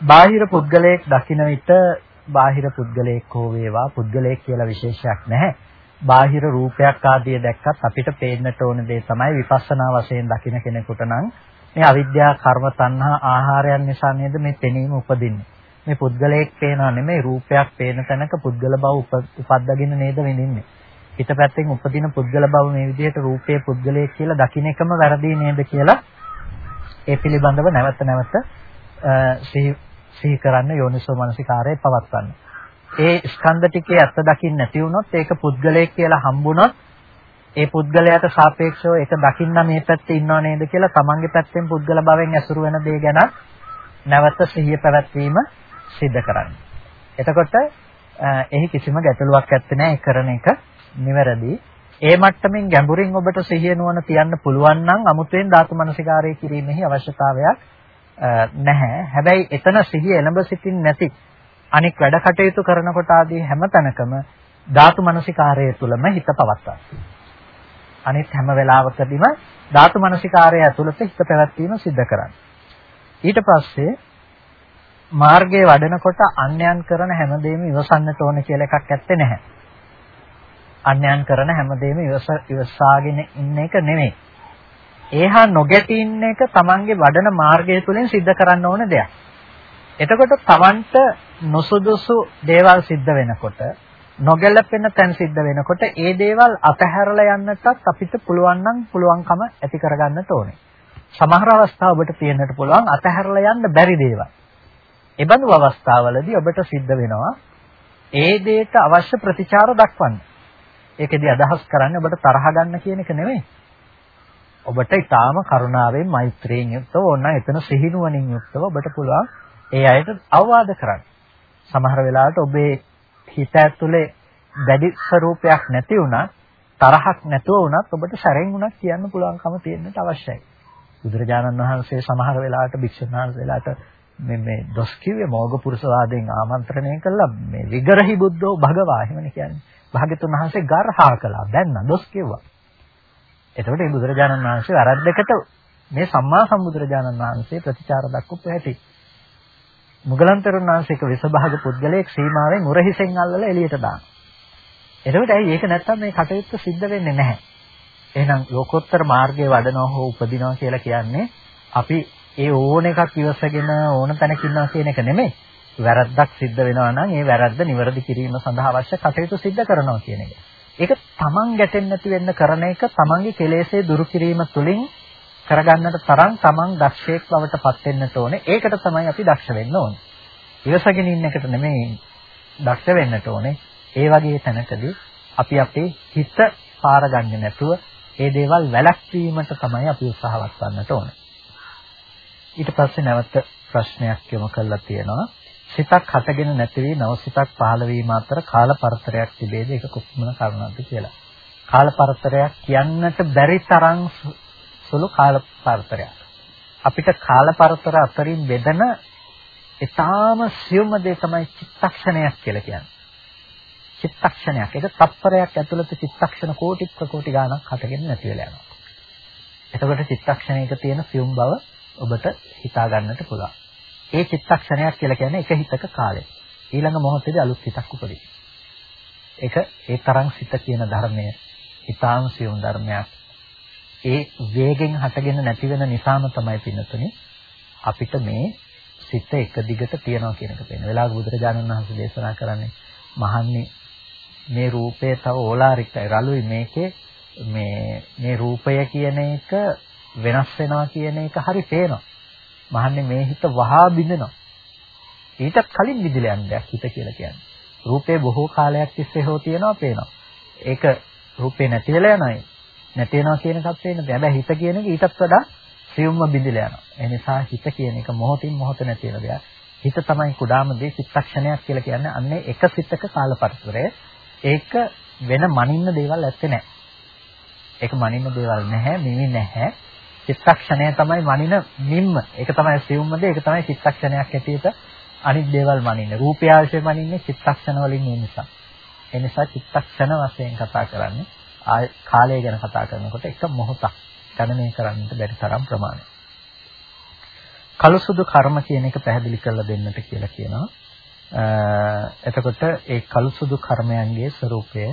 බාහිර පුද්ගලයෙක් දකින විට බාහිර පුද්ගලයෙක් හෝ වේවා පුද්ගලයෙක් කියලා විශේෂයක් නැහැ. බාහිර රූපයක් ආදිය දැක්කත් අපිට පේන්නට ඕන දේ තමයි විපස්සනා වශයෙන් දකින කෙනෙකුට නම් මේ අවිද්‍යා කර්ම තණ්හා ආහාරයන් නිසා නේද මේ පෙනීම උපදින්නේ. මේ පුද්ගලයෙක් පේනවා නෙමෙයි රූපයක් පේන තැනක පුද්ගල බව උපද්දගෙන නේද විඳින්නේ. හිත පැත්තෙන් උපදින පුද්ගල බව මේ විදිහට රූපයේ පුද්ගලයෙක් කියලා දකින්න එකම වැරදි නේද කියලා ඒ පිළිබඳව නැවත නැවත සිහි සිහි කරන්න යෝනිසෝ මනසිකාරය පවත්වන්න. ඒ ස්කන්ධ ටිකේ ඇත්ත දකින්න නැති වුණොත් ඒක පුද්ගලයෙක් කියලා හම්බුනොත් ඒ පුද්ගලයාට සාපේක්ෂව ඒක දකින්න මේ පැත්තේ ඉන්නව නේද කියලා තමන්ගේ පැත්තෙන් පුද්ගල භවෙන් ඇසුරු වෙන දේ ගැන නැවත සිහිය පැවැත්වීම සිද්ධ කරන්න. එතකොට එහි කිසිම ගැටලුවක් ඇත්තේ නැහැ කරන එක නිවැරදි. ඒ මට්ටමින් ගැඹුරින් ඔබට සිහිය නුවණ තියන්න පුළුවන් නම් අමුතෙන් ධාතු මනසිකාරය කිරීමෙහි අවශ්‍යතාවයක් නැහැ. හැබැයි එතන සිහිය එළඹ සිටින් නැති අනික් වැඩ කටයුතු කරනකොට ආදී හැම තැනකම ධාතු මනසිකාරය තුළම හිත පවත්වා. අනිත් හැම වෙලාවකදීම ධාතු මනසිකාරය ඇතුළත හිත පැවැත්වීම සිද්ධ කරන්නේ. ඊට පස්සේ මාර්ගයේ වඩනකොට අන්‍යයන් කරන හැමදේම ඉවසන්නට ඕන කියලා එකක් ඇත්තේ නැහැ. අන්‍යයන් කරන හැමදේම ඉවසාගෙන ඉන්න එක නෙමෙයි. ඒහා නොගැටි ඉන්න එක තමන්ගේ වඩන මාර්ගය තුළින් සිද්ධ කරන්න ඕන දෙයක්. එතකොට තමන්ට නොසුදුසු දේවල් සිද්ධ වෙනකොට නොගැලපෙන තැන් සිද්ධ වෙනකොට ඒ දේවල් අතහැරලා යන්නටත් අපිට පුළුවන් නම් පුළුවන්කම ඇති කරගන්නට ඕනේ. සමහර අවස්ථා ඔබට තියෙන්නට පුළුවන් අතහැරලා යන්න බැරි දේවල්. එබඳු අවස්ථාවලදී ඔබට සිද්ධ වෙනවා ඒ දේට අවශ්‍ය ප්‍රතිචාර දක්වන්න. ඒකෙදි අදහස් කරන්නේ ඔබට තරහ ගන්න කියන එක නෙමෙයි. ඔබට ඊටාම කරුණාවෙන් මෛත්‍රියෙන් යුක්තව ඕන එතන සිහිනුවණින් යුක්තව ඔබට පුළුවන් ඒ අයට අවවාද කරන්න. සමහර වෙලාවට ඔබේ හිත ඇතුලේ දැඩි ස්වરૂපයක් නැති වුණත් තරහක් නැතුව වුණත් ඔබට සැරෙන් වුණත් කියන්න පුළුවන්කම තියෙන්නට අවශ්‍යයි. බුදුරජාණන් වහන්සේ සමහර වෙලාවට භික්ෂුන් වහන්සේලාට මේ මේ දොස් කිව්වේ මෝග පුරුෂ වාදයෙන් ආමන්ත්‍රණය කළා මේ විගරහි බුද්ධෝ භගවා එහෙමනේ කියන්නේ. භාග්‍යතුන් වහන්සේ ගර්හා කළා. දැන්න දොස් කිව්වා. එතකොට මේ බුදුරජාණන් වහන්සේ වැරද්දකට මේ සම්මා සම්බුදුරජාණන් වහන්සේ ප්‍රතිචාර දක්වපු හැටි. මුගලන් තෙරුන් වහන්සේක විසභාග පුද්ගලයෙක් සීමාවෙන් උරහිසෙන් අල්ලලා එළියට දානවා. එතකොට ඇයි ඒක නැත්තම් මේ කටයුත්ත සිද්ධ වෙන්නේ නැහැ. එහෙනම් ලෝකෝත්තර මාර්ගයේ වඩනවා හෝ උපදිනවා කියලා කියන්නේ අපි ඒ ඕන එකක් ඉවසගෙන ඕන තැනක ඉන්නවා කියන එක නෙමෙයි. වැරද්දක් සිද්ධ වෙනවා නම් ඒ වැරද්ද නිවැරදි කිරීම සඳහා අවශ්‍ය කටයුතු සිද්ධ කරනවා කියන එක. ඒක තමන් ගැටෙන්නේ නැති වෙන්න කරන එක තමන්ගේ කෙලෙස්ේ දුරු කිරීම තුළින් කරගන්නට තරම් තමන් දක්ෂයෙක් බවට පත් වෙන්නට ඕනේ. ඒකට තමයි අපි දක්ෂ වෙන්න ඕනේ. ඉවසගෙන ඉන්න එකට නෙමෙයි දක්ෂ වෙන්නට ඕනේ. ඒ වගේ තැනකදී අපි අපේ හිත පාරගන්නේ නැතුව ඒ දේවල් වැළැක්වීමට තමයි අපි උත්සාහවත් වන්නට ඕනේ. ඊට පස්සේ නැවත ප්‍රශ්නයක් යොමු කරලා තියෙනවා. සිතක් හටගෙන නැති වී නව සිතක් පහළ වීම අතර කාල පරතරයක් තිබේද ඒක කුමන කරුණක්ද කියලා. කාල පරතරයක් කියන්නට බැරි තරම් සුළු කාල පරතරයක්. අපිට කාල පරතර අතරින් බෙදෙන ඊටාම සියුම් දේ තමයි චිත්තක්ෂණයක් කියලා කියන්නේ. චිත්තක්ෂණයක්. ඒක තප්පරයක් ඇතුළත චිත්තක්ෂණ කෝටි ප්‍රකෝටි ගාණක් හටගෙන නැති වෙලා යනවා. එතකොට චිත්තක්ෂණයක තියෙන සියුම් බව ඔබට හිතා ගන්නට පුළුවන්. ඒ චිත්තක්ෂණයක් කියලා කියන්නේ එක හිතක කාලය. ඊළඟ මොහොතේදී අලුත් හිතක් උපදින. ඒක ඒ තරම් සිත කියන ධර්මය ඊටාම සියුම් ධර්මයක්. ඒ වේගෙන් හටගෙන නැති වෙන නිසාම තමයි පින්නතුනේ අපිට මේ සිත එක දිගට තියනවා කියන එක පේන. වෙලාවක බුදුරජාණන් වහන්සේ දේශනා කරන්නේ මහන්නේ මේ රූපය තව ඕලාරිකයි රළුයි මේකේ මේ මේ රූපය කියන එක වෙනස් වෙනවා කියන එක හරි පේනවා. මහන්නේ මේ හිත වහා බිඳෙනවා. ඊටත් කලින් විදිලා යන දෙයක් හිත කියලා කියන්නේ. රූපේ බොහෝ කාලයක් තිස්සේ හෝ තියෙනවා පේනවා. ඒක රූපේ නැති වෙලා යනවා. නැති වෙනවා කියන එකත් පේන්නේ. හැබැයි හිත කියන එක ඊටත් වඩා සියුම්ම බිඳිලා යනවා. ඒ නිසා හිත කියන එක මොහොතින් මොහොත නැති වෙන දෙයක්. හිත තමයි කුඩාම දේ චිත්තක්ෂණයක් කියලා කියන්නේ. අන්නේ එක සිතක කාලපරිසරය. ඒක වෙන මනින්න දේවල් ඇත්තේ නැහැ. ඒක මනින්න දේවල් නැහැ, මිමි නැහැ. චිත්තක්ෂණය තමයි මනින මිම්ම. ඒක තමයි සියුම්ම දේ. ඒක තමයි චිත්තක්ෂණයක් ඇටියට අනිත් දේවල් මනින්නේ. රූපය ආශ්‍රය මනින්නේ චිත්තක්ෂණ වලින් ඒ නිසා. ඒ නිසා චිත්තක්ෂණ වශයෙන් කතා කරන්නේ කාලය ගැන කතා කරනකොට එක මොහොතක් ගණනය කරන්නට බැරි තරම් ප්‍රමාණයක්. කලුසුදු කර්ම කියන එක පැහැදිලි කරලා දෙන්නට කියලා කියනවා. එතකොට ඒ කලුසුදු කර්මයන්ගේ ස්වરૂපය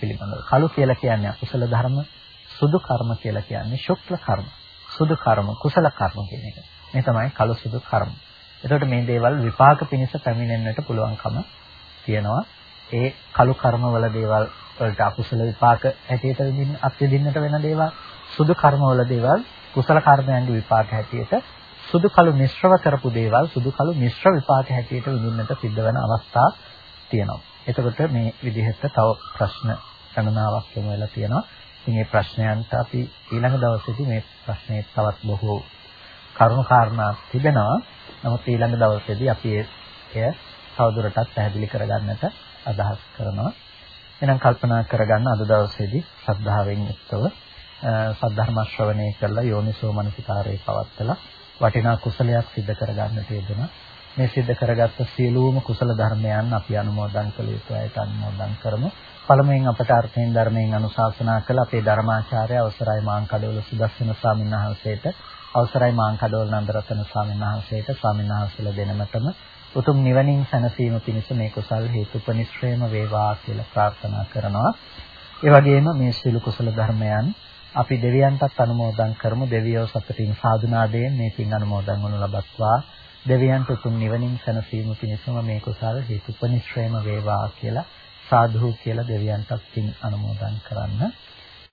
පිළිබඳව. කලු කියලා කියන්නේ අකුසල ධර්ම, සුදු කර්ම කියලා කියන්නේ ශුක්ල කර්ම. සුදු කර්ම, කුසල කර්ම කියන එක. මේ තමයි කලුසුදු කර්ම. එතකොට මේ දේවල් විපාක පිණිස පැමිණෙන්නට පුළුවන්කම තියෙනවා. ඒ කලු කර්මවල දේවල් වලට අකුසල විපාක හැටියට විඳින්න අත්විඳින්නට වෙන දේවල්, සුදු කර්මවල දේවල් කුසල කර්මයන්ගේ විපාක හැටියට සුදු කළු මිශ්‍රව කරපු දේවල් සුදු කළු මිශ්‍ර විපාක හැටියට විඳින්නට සිද්ධ වෙන අවස්ථා තියෙනවා. එතකොට මේ විදිහට තව ප්‍රශ්න ගණනාවක් යොමු වෙලා තියෙනවා. ඉතින් මේ ප්‍රශ්නයන්ට අපි ඊළඟ දවසේදී මේ ප්‍රශ්නේ තවත් බොහෝ කරුණු කාරණා තිබෙනවා. නමුත් ඊළඟ දවසේදී අපි එය තවදුරටත් පැහැදිලි කරගන්නට අදහස් කරනවා. එහෙනම් කල්පනා කරගන්න අද දවසේදී ශ්‍රද්ධාවෙන් යුක්තව සද්ධර්ම ශ්‍රවණය කරලා යෝනිසෝ මනසිකාරයේ පවත්තලා වටිනා කුසලයක් සිද්ධ කරගන්නට යෙදුණා. මේ සිද්ධ කරගත්ත සියලුම කුසල ධර්මයන් අපි අනුමෝදන් කළ යුතුයිට අනුමෝදන් කරමු. පළමුවෙන් අපට අර්ථයෙන් ධර්මයෙන් අනුශාසනා කළ අපේ ධර්මාචාර්ය අවසරයි මාංකඩවල සුදස්සන ස්වාමීන් වහන්සේට අවසරයි මාංකඩවල නන්දරතන ස්වාමීන් වහන්සේට ස්වාමීන් වහන්සේලා දෙනමතම උතුම් නිවනින් සැනසීම පිණිස මේ කුසල් හේතුපනිශ්‍රේම වේවා කියලා ප්‍රාර්ථනා කරනවා. ඒ වගේම මේ සීල කුසල ධර්මයන් අපි දෙවියන්ටත් අනුමෝදන් කරමු දෙවියෝ සතුටින් සාදුනාදයෙන් මේ පින් අනුමෝදන් වනු ලබත්වා දෙවියන්ට උතුම් නිවනින් සැනසීම පිණිසම මේ කුසල හේතුපනිශ්‍රේම වේවා කියලා සාදු කියලා දෙවියන්ටත් පින් අනුමෝදන් කරන්න.